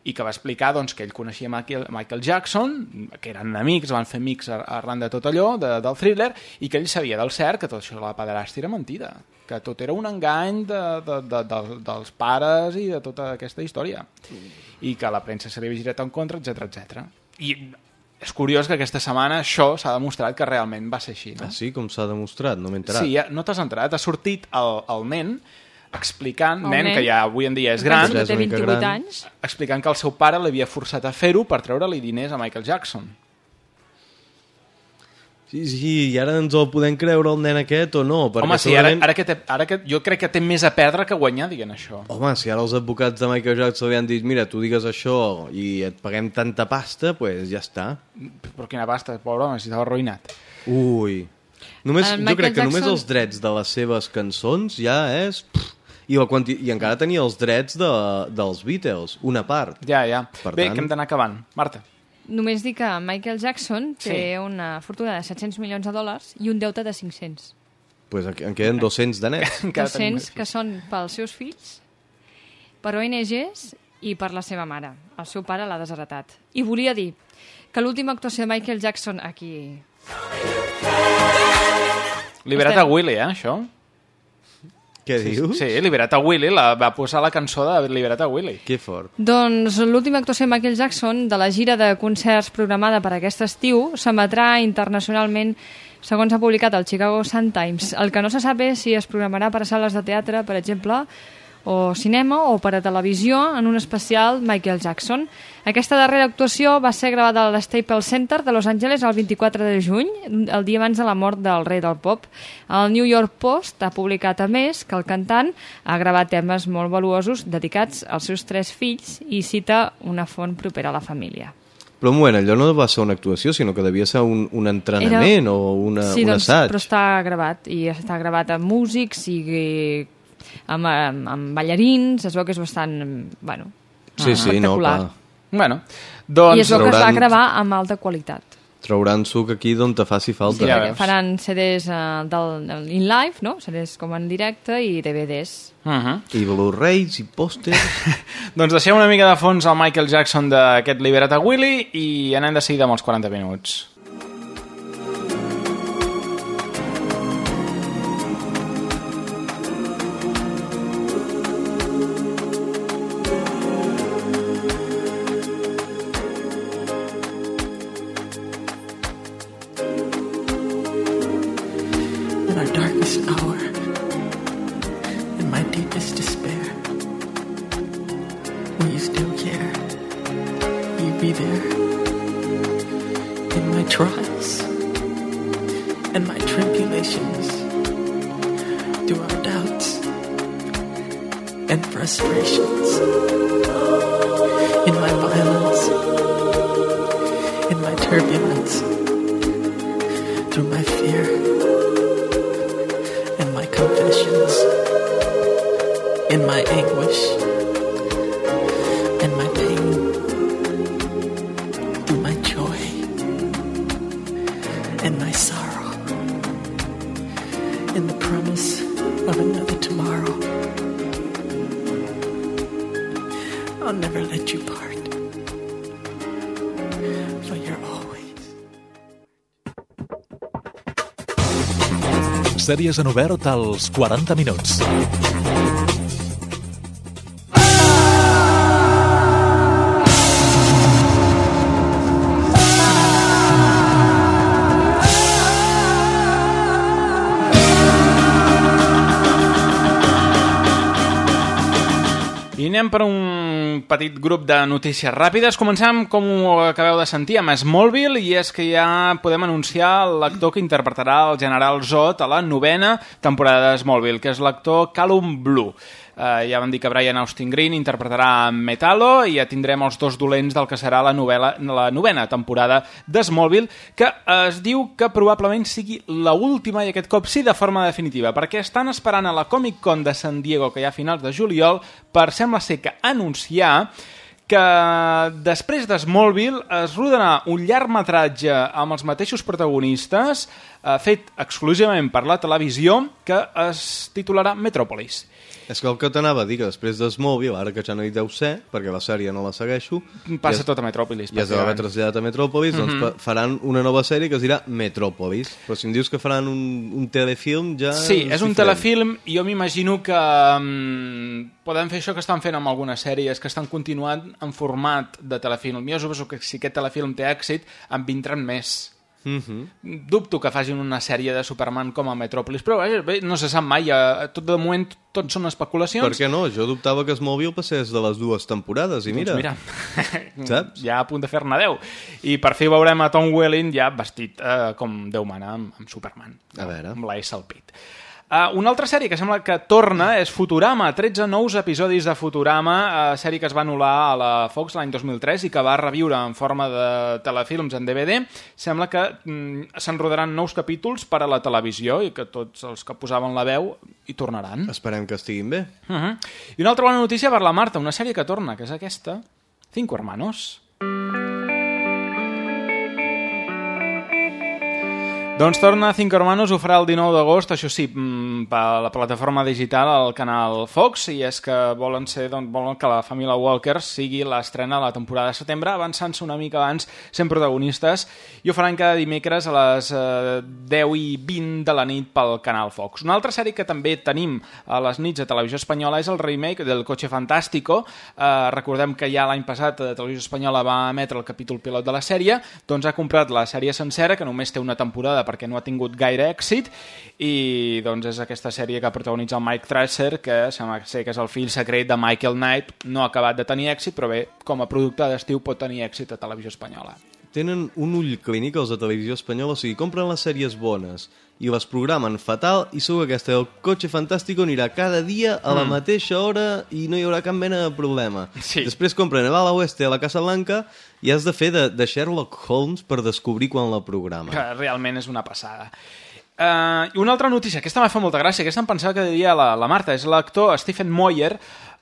Speaker 1: i que va explicar doncs, que ell coneixia Michael, Michael Jackson, que eren amics, van fer amics ar- arran de tot allò, de, del thriller, i que ell sabia del cert que tot això de la pederàstia era mentida, que tot era un engany de, de, de, de, dels pares i de tota aquesta història. I que la premsa se li havia girat en contra, etc etc. I és curiós que aquesta setmana això s'ha demostrat que realment va ser així. No?
Speaker 2: Ah, sí? Com s'ha demostrat? No m'he enterat.
Speaker 1: Sí, ja, no t'has entrat. Ha sortit el, el nen explicant,
Speaker 3: El
Speaker 1: nen,
Speaker 3: nen.
Speaker 1: que ja avui en dia és gran,
Speaker 3: que té Ja és una mica 28 gran. anys.
Speaker 1: explicant que el seu pare l'havia forçat a fer-ho per treure-li diners a Michael Jackson.
Speaker 2: Sí, sí, i ara ens el podem creure el nen aquest o no? Perquè
Speaker 1: Home, sí, ara, ara, que té, ara que jo crec que té més a perdre que guanyar dient això.
Speaker 2: Home, si ara els advocats de Michael Jackson li han dit mira, tu digues això i et paguem tanta pasta, doncs pues ja està.
Speaker 1: Però quina pasta, pobre home, si estava arruïnat.
Speaker 2: Ui. Només, jo crec que només els drets de les seves cançons ja és... pff, I, la quanti... I encara tenia els drets de, dels Beatles, una part.
Speaker 1: Ja, ja.
Speaker 2: Per
Speaker 1: Bé,
Speaker 2: tant-
Speaker 1: que hem d'anar acabant. Marta.
Speaker 3: Només dic que Michael Jackson té
Speaker 1: Sí.
Speaker 3: una fortuna de 700 milions de dòlars i un deute de 500.
Speaker 2: pues en en queden 200 de nets.
Speaker 3: 200 que són pels seus fills, per ONGs i per la seva mare. El seu pare l'ha desheretat. I volia dir que l'última actuació de Michael Jackson aquí...
Speaker 1: Liberat
Speaker 3: Estem-
Speaker 1: a Willy, eh, això?
Speaker 2: Què
Speaker 1: sí,
Speaker 2: dius?
Speaker 1: Sí, Liberat a Willy, la, va posar la cançó de Liberat a Willy.
Speaker 2: Que fort.
Speaker 3: Doncs l'última actuació de Michael Jackson de la gira de concerts programada per aquest estiu s'emetrà internacionalment segons ha publicat el Chicago Sun-Times. El que no se sap és si es programarà per a sales de teatre, per exemple, o cinema o per a televisió en un especial Michael Jackson. Aquesta darrera actuació va ser gravada a l'Staples Center de Los Angeles el 24 de juny, el dia abans de la mort del rei del pop. El New York Post ha publicat a més que el cantant ha gravat temes molt valuosos dedicats als seus tres fills i cita una font propera a la família.
Speaker 2: Però un moment, allò no va ser una actuació, sinó que devia ser un, un entrenament o una,
Speaker 3: sí,
Speaker 2: un
Speaker 3: doncs,
Speaker 2: assaig.
Speaker 3: però està gravat i està gravat amb músics i amb, amb, amb ballarins, es veu que és bastant, bueno,
Speaker 2: Sí, sí, no,
Speaker 3: espectacular.
Speaker 2: clar.
Speaker 1: Bueno,
Speaker 3: I
Speaker 1: doncs...
Speaker 3: es veu que es va gravar amb alta qualitat.
Speaker 2: Trauran suc aquí d'on te faci falta.
Speaker 3: Sí, perquè faran CDs uh, del, del in live, no? CDs com en directe i DVDs.
Speaker 1: Uh -huh.
Speaker 2: I Blu-rays i pòsters.
Speaker 1: Doncs deixem una mica de fons al Michael Jackson d'aquest Liberat a Willy i anem de seguida amb els 40 minuts.
Speaker 14: And my tribulations, through our doubts and frustrations, in my violence, in my turbulence, through my fear and my confessions, in my anguish
Speaker 4: Sèries en obert als 40 minuts.
Speaker 1: I anem per un petit grup de notícies ràpides. Comencem, com ho acabeu de sentir, amb Smallville, i és que ja podem anunciar l'actor que interpretarà el general Zod a la novena temporada de Smallville, que és l'actor Callum Blue. Uh, ja vam dir que Brian Austin Green interpretarà Metallo i ja tindrem els dos dolents del que serà la, novel·la, la novena temporada de que es diu que probablement sigui la última i aquest cop sí de forma definitiva, perquè estan esperant a la Comic Con de San Diego, que hi ha a finals de juliol, per sembla ser que anunciar que després de Smallville es rodarà un llargmetratge amb els mateixos protagonistes eh, fet exclusivament per la televisió que es titularà Metropolis.
Speaker 2: És que el que t'anava a dir, que després de Smallville, ara que ja no hi deu ser, perquè la sèrie no la segueixo...
Speaker 1: Passa
Speaker 2: ja,
Speaker 1: tot a Metropolis.
Speaker 2: Ja es deu haver traslladat a Metropolis, doncs
Speaker 1: Mhm.
Speaker 2: fa- faran una nova sèrie que es dirà Metropolis. Però si em dius que faran un, un telefilm, ja...
Speaker 1: Sí, és un
Speaker 2: diferent.
Speaker 1: telefilm i jo m'imagino que um, podem fer això que estan fent amb algunes sèries, que estan continuant en format de telefilm. Jo suposo que si aquest telefilm té èxit, en vindran més.
Speaker 2: Mm -hmm.
Speaker 1: Dubto que facin una sèrie de Superman com a Metropolis, però vaja, bé, no se sap mai, eh, tot de moment tot són especulacions.
Speaker 2: Per què no? Jo dubtava que Smallville passés de les dues temporades, i mira...
Speaker 1: Doncs mira,
Speaker 2: Saps?
Speaker 1: ja a punt de fer-ne 10. I per fi veurem a Tom Welling ja vestit eh, com Déu mana amb, amb Superman.
Speaker 2: A veure.
Speaker 1: Amb la S al pit. Uh, una altra sèrie que sembla que torna és Futurama, 13 nous episodis de Futurama, uh, sèrie que es va anul·lar a la Fox l'any 2003 i que va reviure en forma de telefilms en DVD. Sembla que mm, se'n rodaran nous capítols per a la televisió i que tots els que posaven la veu hi tornaran.
Speaker 2: Esperem que estiguin bé.
Speaker 1: Uh -huh. I una altra bona notícia per la Marta, una sèrie que torna, que és aquesta, Cinco Hermanos. Doncs torna Cinco Hermanos, ho farà el 19 d'agost, això sí, mm, per la plataforma digital, al canal Fox, i és que volen ser, doncs, volen que la família Walker sigui l'estrena de la temporada de setembre, avançant-se una mica abans, sent protagonistes, i ho faran cada dimecres a les eh, 10 i 20 de la nit pel canal Fox. Una altra sèrie que també tenim a les nits de televisió espanyola és el remake del Coche Fantástico. Eh, recordem que ja l'any passat a Televisió Espanyola va emetre el capítol pilot de la sèrie, doncs ha comprat la sèrie sencera, que només té una temporada perquè no ha tingut gaire èxit, i doncs és aquesta sèrie que protagonitza el Mike Thrasher, que sembla ser que és el fill secret de Michael Knight, no ha acabat de tenir èxit, però bé, com a producte d'estiu pot tenir èxit a Televisió Espanyola.
Speaker 2: Tenen un ull clínic els de televisió espanyola, o sigui, compren les sèries bones i les programen fatal i segur que aquesta del Cotxe Fantàstico anirà cada dia a la
Speaker 1: Mm.
Speaker 2: mateixa hora i no hi haurà cap mena de problema.
Speaker 1: Sí.
Speaker 2: Després compren a Bala Oeste a la Casa Blanca i has de fer de, de Sherlock Holmes per descobrir quan la programa.
Speaker 1: que realment és una passada. Uh, I una altra notícia, aquesta m'ha fet molta gràcia, aquesta em pensava que diria la, la Marta, és l'actor Stephen Moyer,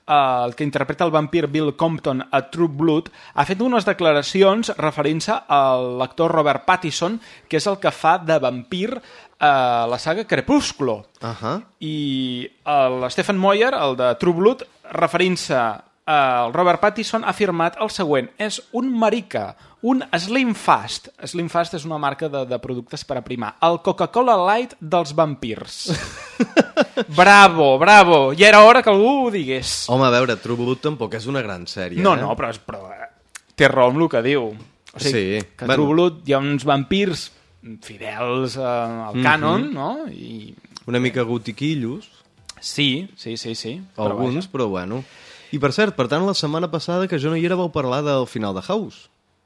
Speaker 1: el que interpreta el vampir Bill Compton a True Blood, ha fet unes declaracions referint-se a l'actor Robert Pattinson, que és el que fa de vampir a la saga Crepúsculo.
Speaker 2: Uh -huh.
Speaker 1: I el Stephen Moyer, el de True Blood, referint-se al Robert Pattinson, ha afirmat el següent. És un marica, un Slim Fast. Slim Fast és una marca de, de productes per aprimar. El Coca-Cola Light dels vampirs. bravo, bravo. Ja era hora que algú ho digués.
Speaker 2: Home, a veure, True Blood tampoc és una gran sèrie.
Speaker 1: No,
Speaker 2: eh?
Speaker 1: no, però, però eh, té raó amb el que diu. O sigui,
Speaker 2: Sí,
Speaker 1: que a
Speaker 2: bueno.
Speaker 1: True Blood hi ha uns vampirs fidels eh, al
Speaker 2: Mhm.
Speaker 1: cànon, no? I
Speaker 2: una mica gotiquillos,
Speaker 1: Sí, sí, sí, sí. Però
Speaker 2: alguns,
Speaker 1: vaja.
Speaker 2: però bueno. I per cert, per tant, la setmana passada que jo no hi era vau parlar del final de House.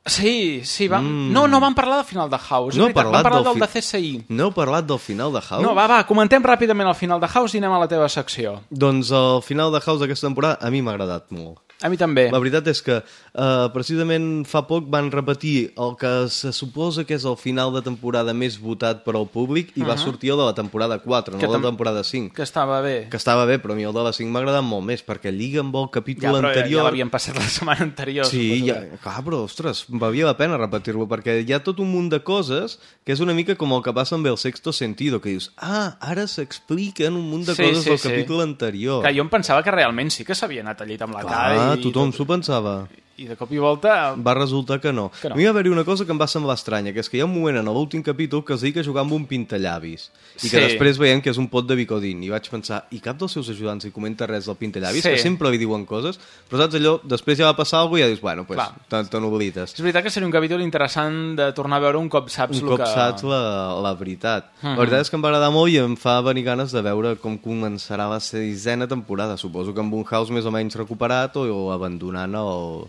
Speaker 1: Sí, sí, vam...
Speaker 2: Mm.
Speaker 1: No, no vam parlar del final de House.
Speaker 2: No
Speaker 1: veritat, vam parlar del,
Speaker 2: fi-
Speaker 1: de CSI.
Speaker 2: No heu parlat del final de House?
Speaker 1: No, va, va, comentem ràpidament el final de House i anem a la teva secció.
Speaker 2: Doncs el final de House d'aquesta temporada a mi m'ha agradat molt.
Speaker 1: A mi també.
Speaker 2: La veritat és que eh, precisament fa poc van repetir el que se suposa que és el final de temporada més votat per al públic i va
Speaker 1: Mhm.
Speaker 2: sortir el de la temporada 4, no
Speaker 1: Que
Speaker 2: el de la temporada 5.
Speaker 1: Que estava bé.
Speaker 2: Que estava bé, però a mi el de la 5 m'ha agradat molt més, perquè lliga amb el capítol
Speaker 1: Ja, però
Speaker 2: anterior...
Speaker 1: ja l'havíem passat la setmana anterior.
Speaker 2: Sí, ja, clar, però, ostres, valia la pena repetir-lo, perquè hi ha tot un munt de coses que és una mica com el que passa amb el sexto sentido, que dius, ah, ara s'expliquen un munt de
Speaker 1: Sí,
Speaker 2: coses
Speaker 1: sí,
Speaker 2: del
Speaker 1: sí.
Speaker 2: capítol anterior.
Speaker 1: Que jo em pensava que realment sí que s'havia anat al llit amb la
Speaker 2: Clar,
Speaker 1: cara i,
Speaker 2: tothom s'ho pensava.
Speaker 1: I de cop i volta...
Speaker 2: Va resultar que no.
Speaker 1: Que no.
Speaker 2: A mi va haver-hi una cosa que em va semblar estranya, que és que hi ha un moment en l'últim capítol que es dedica a jugar amb un pintallavis, i que
Speaker 1: Sí.
Speaker 2: després veiem que és un pot de Bicodin, i vaig pensar, i cap dels seus ajudants hi comenta res del pintallavis,
Speaker 1: Sí.
Speaker 2: que sempre li diuen coses, però saps allò, després ja va passar alguna cosa i ja dius, bueno, pues,
Speaker 1: Clar.
Speaker 2: te, n'oblides.
Speaker 1: És veritat que seria un capítol interessant de tornar a veure un cop saps
Speaker 2: un cop
Speaker 1: que...
Speaker 2: saps la, la veritat.
Speaker 1: Mhm.
Speaker 2: La veritat és que em va agradar molt i em fa venir ganes de veure com començarà la sisena temporada. Suposo que amb un house més o menys recuperat o, o abandonant el,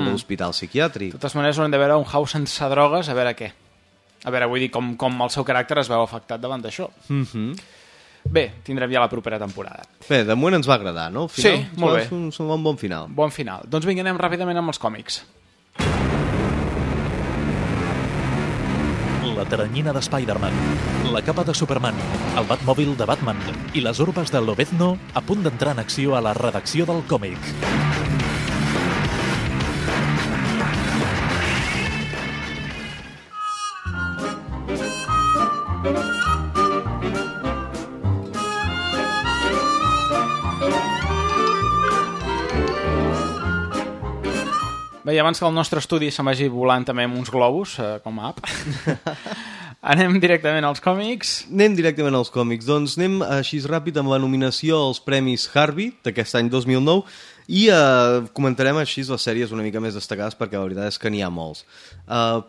Speaker 1: Mm.
Speaker 2: l'hospital psiquiàtric.
Speaker 1: De totes maneres, haurem de veure un house sense drogues, a veure què. A veure, vull dir, com, com el seu caràcter es veu afectat davant d'això.
Speaker 2: Mm -hmm.
Speaker 1: Bé, tindrem ja la propera temporada.
Speaker 2: Bé, de moment ens va agradar, no? Al final,
Speaker 1: Sí, molt bé.
Speaker 2: És un, un bon final.
Speaker 1: Bon final. Doncs vinga, anem ràpidament amb els còmics.
Speaker 4: La teranyina de Spider-Man, la capa de Superman, el Batmòbil de Batman i les urbes de Lobezno a punt d'entrar en acció a la redacció del còmic.
Speaker 1: Bé, i abans que el nostre estudi se'n vagi volant també amb uns globus, eh, com a app, anem directament als còmics.
Speaker 2: Anem directament als còmics. Doncs anem així ràpid amb la nominació als Premis Harvey d'aquest any 2009 i eh, comentarem així les sèries una mica més destacades perquè la veritat és que n'hi ha molts. Uh,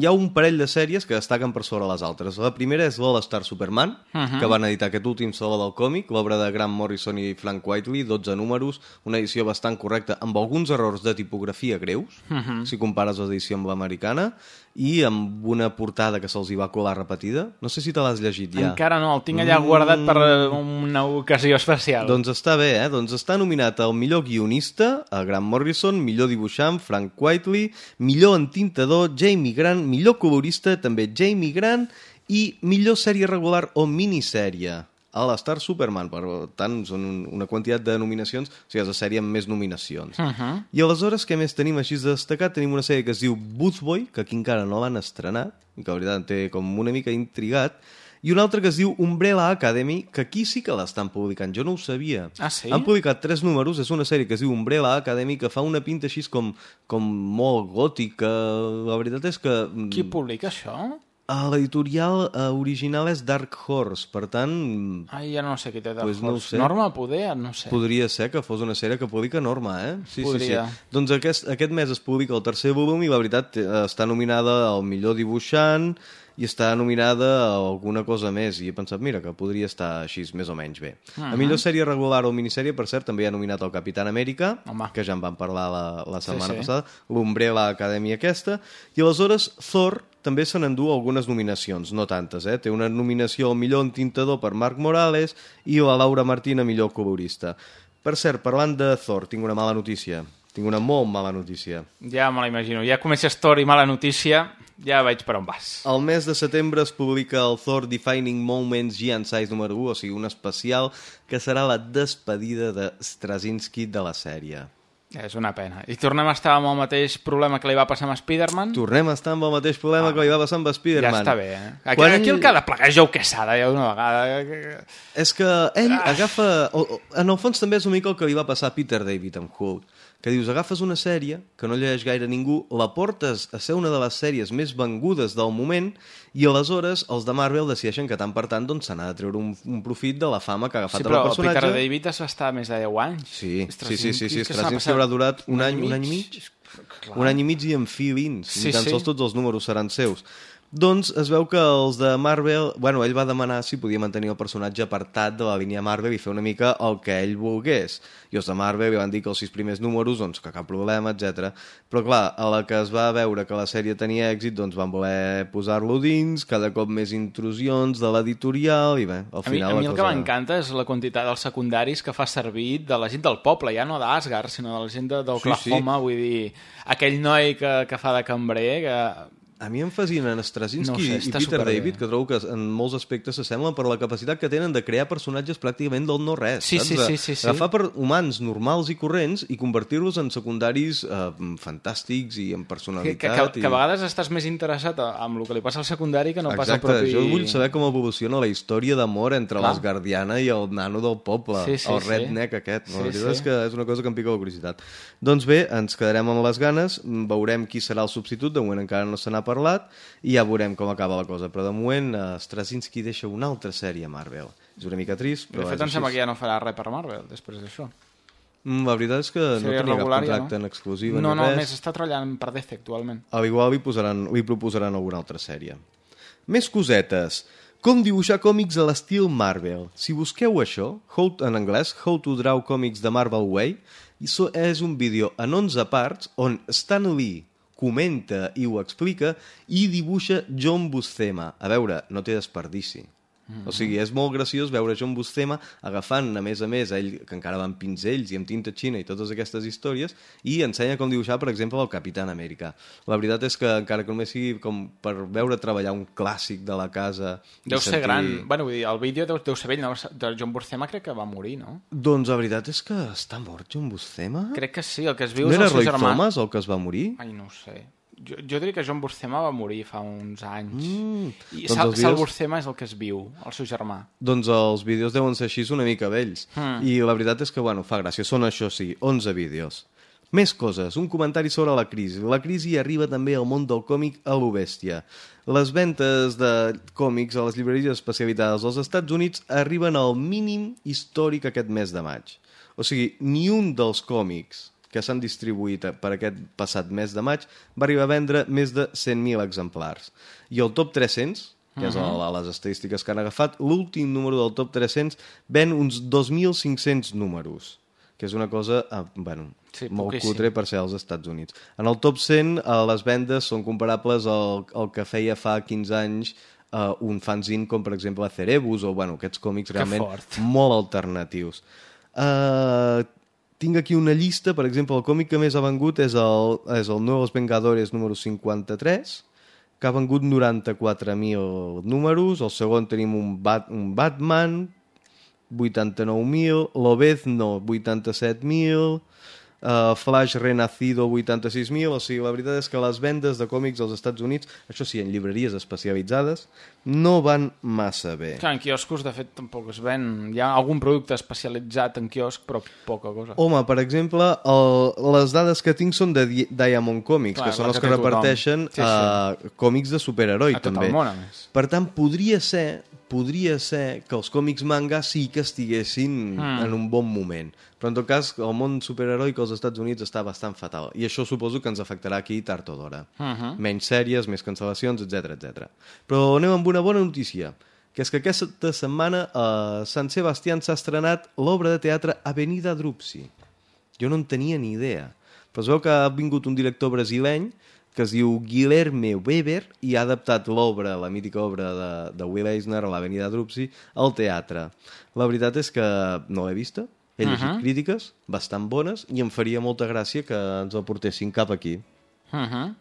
Speaker 2: hi ha un parell de sèries que destaquen per sobre les altres. La primera és l'All Star Superman, uh
Speaker 1: Mhm.
Speaker 2: -huh. que van editar aquest últim saló del còmic, l'obra de Grant Morrison i Frank Whiteley, 12 números, una edició bastant correcta, amb alguns errors de tipografia greus,
Speaker 1: Uh -huh.
Speaker 2: si compares l'edició amb l'americana, i amb una portada que se'ls hi va colar repetida. No sé si te l'has llegit ja.
Speaker 1: Encara no, el tinc allà guardat per eh, una ocasió especial.
Speaker 2: Doncs està bé, eh? Doncs està nominat el millor guionista, a Grant Morrison, millor dibuixant, Frank Whiteley, millor entintador, Jamie Grant, millor colorista, també Jamie Grant, i millor sèrie regular o minissèrie, a l'Star Superman. Per tant, són un- una quantitat de nominacions, o sigui, és la sèrie amb més nominacions.
Speaker 1: Uh -huh.
Speaker 2: I aleshores, què més tenim així de destacat? Tenim una sèrie que es diu Boothboy, que aquí encara no l'han estrenat, i que la veritat em té com una mica intrigat, i una altra que es diu Umbrella Academy, que aquí sí que l'estan publicant, jo no ho sabia.
Speaker 1: Ah, sí?
Speaker 2: Han publicat tres números, és una sèrie que es diu Umbrella Academy, que fa una pinta així com, com molt gòtica. La veritat és que... mm,
Speaker 1: Qui publica això?
Speaker 2: A L'editorial eh, original és Dark Horse, per tant,
Speaker 1: Ai, ja no sé qui té de
Speaker 2: Pues no ho sé.
Speaker 1: Norma, poder? No sé.
Speaker 2: Podria ser que fos una sèrie que publica Norma, eh? Sí,
Speaker 1: Podria.
Speaker 2: sí, sí. Doncs aquest, aquest mes es publica el tercer volum i la veritat eh, està nominada al millor dibuixant i està nominada a alguna cosa més i he pensat, mira, que podria estar així més o menys bé. Uh
Speaker 1: Mhm.
Speaker 2: A millor sèrie regular o minissèrie, per cert, també hi ha nominat el Capitán Amèrica,
Speaker 1: Home.
Speaker 2: que ja en vam parlar la, la
Speaker 1: Sí,
Speaker 2: setmana
Speaker 1: sí.
Speaker 2: passada, l'Umbrella Academy aquesta, i aleshores Thor també se n'endú algunes nominacions, no tantes, eh? Té una nominació al millor entintador per Marc Morales i la Laura Martín a millor colorista. Per cert, parlant de Thor, tinc una mala notícia. Tinc una molt mala notícia.
Speaker 1: Ja me la imagino. Ja comença Story, mala notícia, ja veig per on vas.
Speaker 2: Al mes de setembre es publica el Thor Defining Moments Giant Size número 1, o sigui, un especial que serà la despedida de Straczynski de la sèrie.
Speaker 1: És una pena. I tornem a estar amb el mateix problema que li va passar amb Spider-Man?
Speaker 2: Tornem a estar amb el mateix problema ah, que li va passar amb Spider-Man.
Speaker 1: Ja està bé, eh? Aquí,
Speaker 2: Quan
Speaker 1: aquí el que ha de plegar és Quesada, ja una vegada.
Speaker 2: És que ell agafa... O, o, en el fons també és una mica el que li va passar a Peter David amb Hulk. Que dius, agafes una sèrie que no llegeix gaire ningú, la portes a ser una de les sèries més vengudes del moment i aleshores els de Marvel decideixen que tant per tant doncs, se n'ha de treure un, un profit de la fama que ha agafat
Speaker 1: Sí,
Speaker 2: el
Speaker 1: però el
Speaker 2: personatge.
Speaker 1: Peter David es va estar més de 10 anys.
Speaker 2: Sí, sí, sí, sí, sí,
Speaker 1: Straczynski, que s'ha
Speaker 2: Straczynski
Speaker 1: passat
Speaker 2: haurà durat un any, un any i mig.
Speaker 1: Clar.
Speaker 2: Un any i mig i en filins,
Speaker 1: Sí,
Speaker 2: ni tan
Speaker 1: sí.
Speaker 2: sols tots els números seran seus. Doncs es veu que els de Marvel... Bueno, ell va demanar si podia mantenir el personatge apartat de la línia Marvel i fer una mica el que ell volgués. I els de Marvel li van dir que els sis primers números, doncs que cap problema, etc. Però clar, a la que es va veure que la sèrie tenia èxit, doncs van voler posar-lo dins, cada cop més intrusions de l'editorial i bé, al
Speaker 1: A mi,
Speaker 2: final...
Speaker 1: a mi el que
Speaker 2: cosa-
Speaker 1: m'encanta és la quantitat dels secundaris que fa servir de la gent del poble, ja no d'Asgard, sinó de la gent d'Oklahoma,
Speaker 2: Sí, sí.
Speaker 1: vull dir, aquell noi que, que fa de cambrer, que...
Speaker 2: A mi em fascinen Straczynski
Speaker 1: No sé,
Speaker 2: i Peter. David, que trobo que en molts aspectes s'assemblen per la capacitat que tenen de crear personatges pràcticament del no-res.
Speaker 1: Sí,
Speaker 2: saps?
Speaker 1: sí, sí, sí, sí.
Speaker 2: Agafar per humans normals i corrents i convertir-los en secundaris eh, fantàstics i amb
Speaker 1: Que, que,
Speaker 2: personalitat.
Speaker 1: que, que a vegades estàs més interessat amb el que li passa al secundari que no pas al
Speaker 2: Exacte,
Speaker 1: propi...
Speaker 2: jo vull saber com evoluciona la història d'amor entre
Speaker 1: Clar.
Speaker 2: l'Asgardiana i el nano del poble,
Speaker 1: Sí, sí,
Speaker 2: el
Speaker 1: sí.
Speaker 2: redneck aquest. No?
Speaker 1: Sí,
Speaker 2: la veritat
Speaker 1: sí.
Speaker 2: és que és una cosa que em pica la curiositat. Doncs bé, ens quedarem amb les ganes, veurem qui serà el substitut, de moment encara no se n'ha parlat, i ja veurem com acaba la cosa. Però de moment eh, Straczynski deixa una altra sèrie a Marvel. És una mica trist,
Speaker 1: De
Speaker 2: però
Speaker 1: fet,
Speaker 2: és
Speaker 1: em sembla que ja no farà res per Marvel després d'això.
Speaker 2: Mm, La veritat és que no
Speaker 1: Sèrie
Speaker 2: tenia cap
Speaker 1: regular, ja
Speaker 2: contracte
Speaker 1: no.
Speaker 2: en exclusiva
Speaker 1: No,
Speaker 2: ni
Speaker 1: no,
Speaker 2: res.
Speaker 1: més està treballant per DC actualment.
Speaker 2: A l'igual li, posaran, li proposaran alguna altra sèrie. Més cosetes. Com dibuixar còmics a l'estil Marvel. Si busqueu això, how, en anglès, How to Draw Comics the Marvel Way, i so, és un vídeo en 11 parts on Stan Lee comenta i ho explica i dibuixa John Buscema. A veure, no té desperdici. O sigui, és molt graciós veure John Buscema agafant, a més a més, ell que encara va amb pinzells i amb tinta xina i totes aquestes històries, i ensenya com dibuixar, per exemple, el Capitán Amèrica. La veritat és que, encara que només sigui com per veure treballar un clàssic de la casa...
Speaker 1: Deu ser
Speaker 2: sentir-
Speaker 1: gran. Bueno, vull dir, el vídeo deu, deu ser vell. No? De John Buscema crec que va morir, no?
Speaker 2: Doncs la veritat és que està mort John Buscema?
Speaker 1: Crec que sí, el que es viu
Speaker 2: No
Speaker 1: és
Speaker 2: era
Speaker 1: el seu
Speaker 2: Roy
Speaker 1: germà.
Speaker 2: Thomas el que es va morir?
Speaker 1: Ai, no sé. Jo, jo diria que John Buscema va morir fa uns anys.
Speaker 2: Mm.
Speaker 1: I
Speaker 2: Doncs
Speaker 1: Sal,
Speaker 2: els
Speaker 1: Sal
Speaker 2: vídeos-
Speaker 1: Buscema és el que es viu, el seu germà.
Speaker 2: Doncs els vídeos deuen ser així una mica vells.
Speaker 1: Mm.
Speaker 2: I la veritat és que, bueno, fa gràcia. Són això sí, 11 vídeos. Més coses, un comentari sobre la crisi. La crisi arriba també al món del còmic a lo bèstia. Les ventes de còmics a les llibreries especialitzades als Estats Units arriben al mínim històric aquest mes de maig. O sigui, ni un dels còmics que s'han distribuït per aquest passat mes de maig va arribar a vendre més de 100.000 exemplars. I el top 300, que és
Speaker 1: Mhm.
Speaker 2: el, les estadístiques que han agafat, l'últim número del top 300 ven uns 2.500 números, que és una cosa, eh, bueno,
Speaker 1: Sí,
Speaker 2: molt
Speaker 1: poquíssim.
Speaker 2: cutre per ser als Estats Units. En el top 100 eh, les vendes són comparables al, al que feia fa 15 anys eh, un fanzine com per exemple Cerebus o bueno, aquests còmics
Speaker 1: Que
Speaker 2: realment
Speaker 1: fort.
Speaker 2: molt alternatius. Uh, tinc aquí una llista, per exemple, el còmic que més ha vengut és el, és el Nuevos Vengadores número 53, que ha vengut 94.000 números, el segon tenim un, Bat, un Batman, 89.000, Lobezno, 87.000, uh, Flash Renacido, 86.000, o sigui, la veritat és que les vendes de còmics als Estats Units, això sí, en llibreries especialitzades, no van massa bé.
Speaker 1: Clar, en quioscos, de fet, tampoc es ven. Hi ha algun producte especialitzat en quiosc, però poca cosa.
Speaker 2: Home, per exemple, el, les dades que tinc són de Di Diamond Comics,
Speaker 1: Clar,
Speaker 2: que són els
Speaker 1: que
Speaker 2: que reparteixen
Speaker 1: Sí, sí.
Speaker 2: uh, còmics de superheroi,
Speaker 1: A
Speaker 2: també.
Speaker 1: món.
Speaker 2: Per tant, podria ser podria ser que els còmics manga sí que estiguessin
Speaker 1: Mm.
Speaker 2: en un bon moment. Però en tot cas, el món superheroic als Estats Units està bastant fatal. I això suposo que ens afectarà aquí tard o d'hora.
Speaker 1: Mhm.
Speaker 2: Menys sèries, més cancel·lacions, etc etc. Però anem amb una bona notícia, que és que aquesta setmana a Sant Sebastián s'ha estrenat l'obra de teatre Avenida Drupsi. Jo no en tenia ni idea. Però es veu que ha vingut un director brasileny que es diu Guilherme Weber i ha adaptat l'obra, la mítica obra de, de Will Eisner, a l'Avenida Drupsi, al teatre. La veritat és que no l'he vista, he llegit
Speaker 1: Mhm.
Speaker 2: crítiques bastant bones i em faria molta gràcia que ens el portessin cap aquí.
Speaker 1: Uh -huh.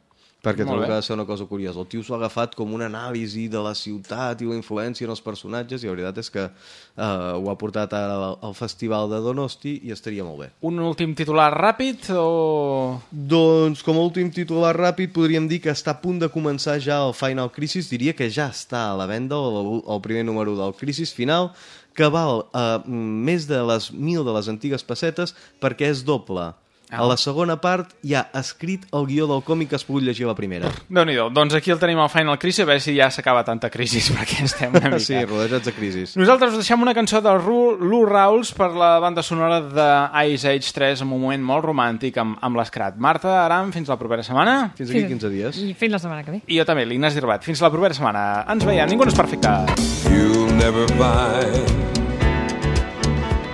Speaker 2: Perquè trobo que ha de ser una cosa curiosa. El tio s'ho ha agafat com una anàlisi de la ciutat i la influència en els personatges i la veritat és que eh, ho ha portat ara al, al festival de Donosti i estaria molt bé.
Speaker 1: Un últim titular ràpid o...
Speaker 2: Doncs com a últim titular ràpid podríem dir que està a punt de començar ja el Final Crisis, diria que ja està a la venda el, el primer número del Crisis final, que val eh, més de les mil de les antigues pessetes perquè és doble. A la segona part hi ha escrit el guió del còmic que has pogut llegir a la primera.
Speaker 1: déu nhi Doncs aquí el tenim al Final Crisis, a veure si ja s'acaba tanta crisi, perquè estem una mica...
Speaker 2: Sí, rodejats de crisis.
Speaker 1: Nosaltres us deixem una cançó del Ru- Lou Rawls per la banda sonora de Ice Age 3 en un moment molt romàntic amb, amb l'Escrat. Marta Aram, fins la propera setmana.
Speaker 2: Fins aquí 15 dies.
Speaker 3: I fins la setmana que ve.
Speaker 1: I jo també, l'Ignasi Herbat. Fins la propera setmana. Ens veiem. Ningú no és perfecte.
Speaker 15: You'll never find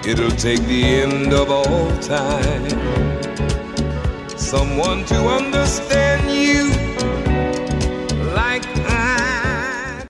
Speaker 15: it'll take the end of all time. Someone to understand you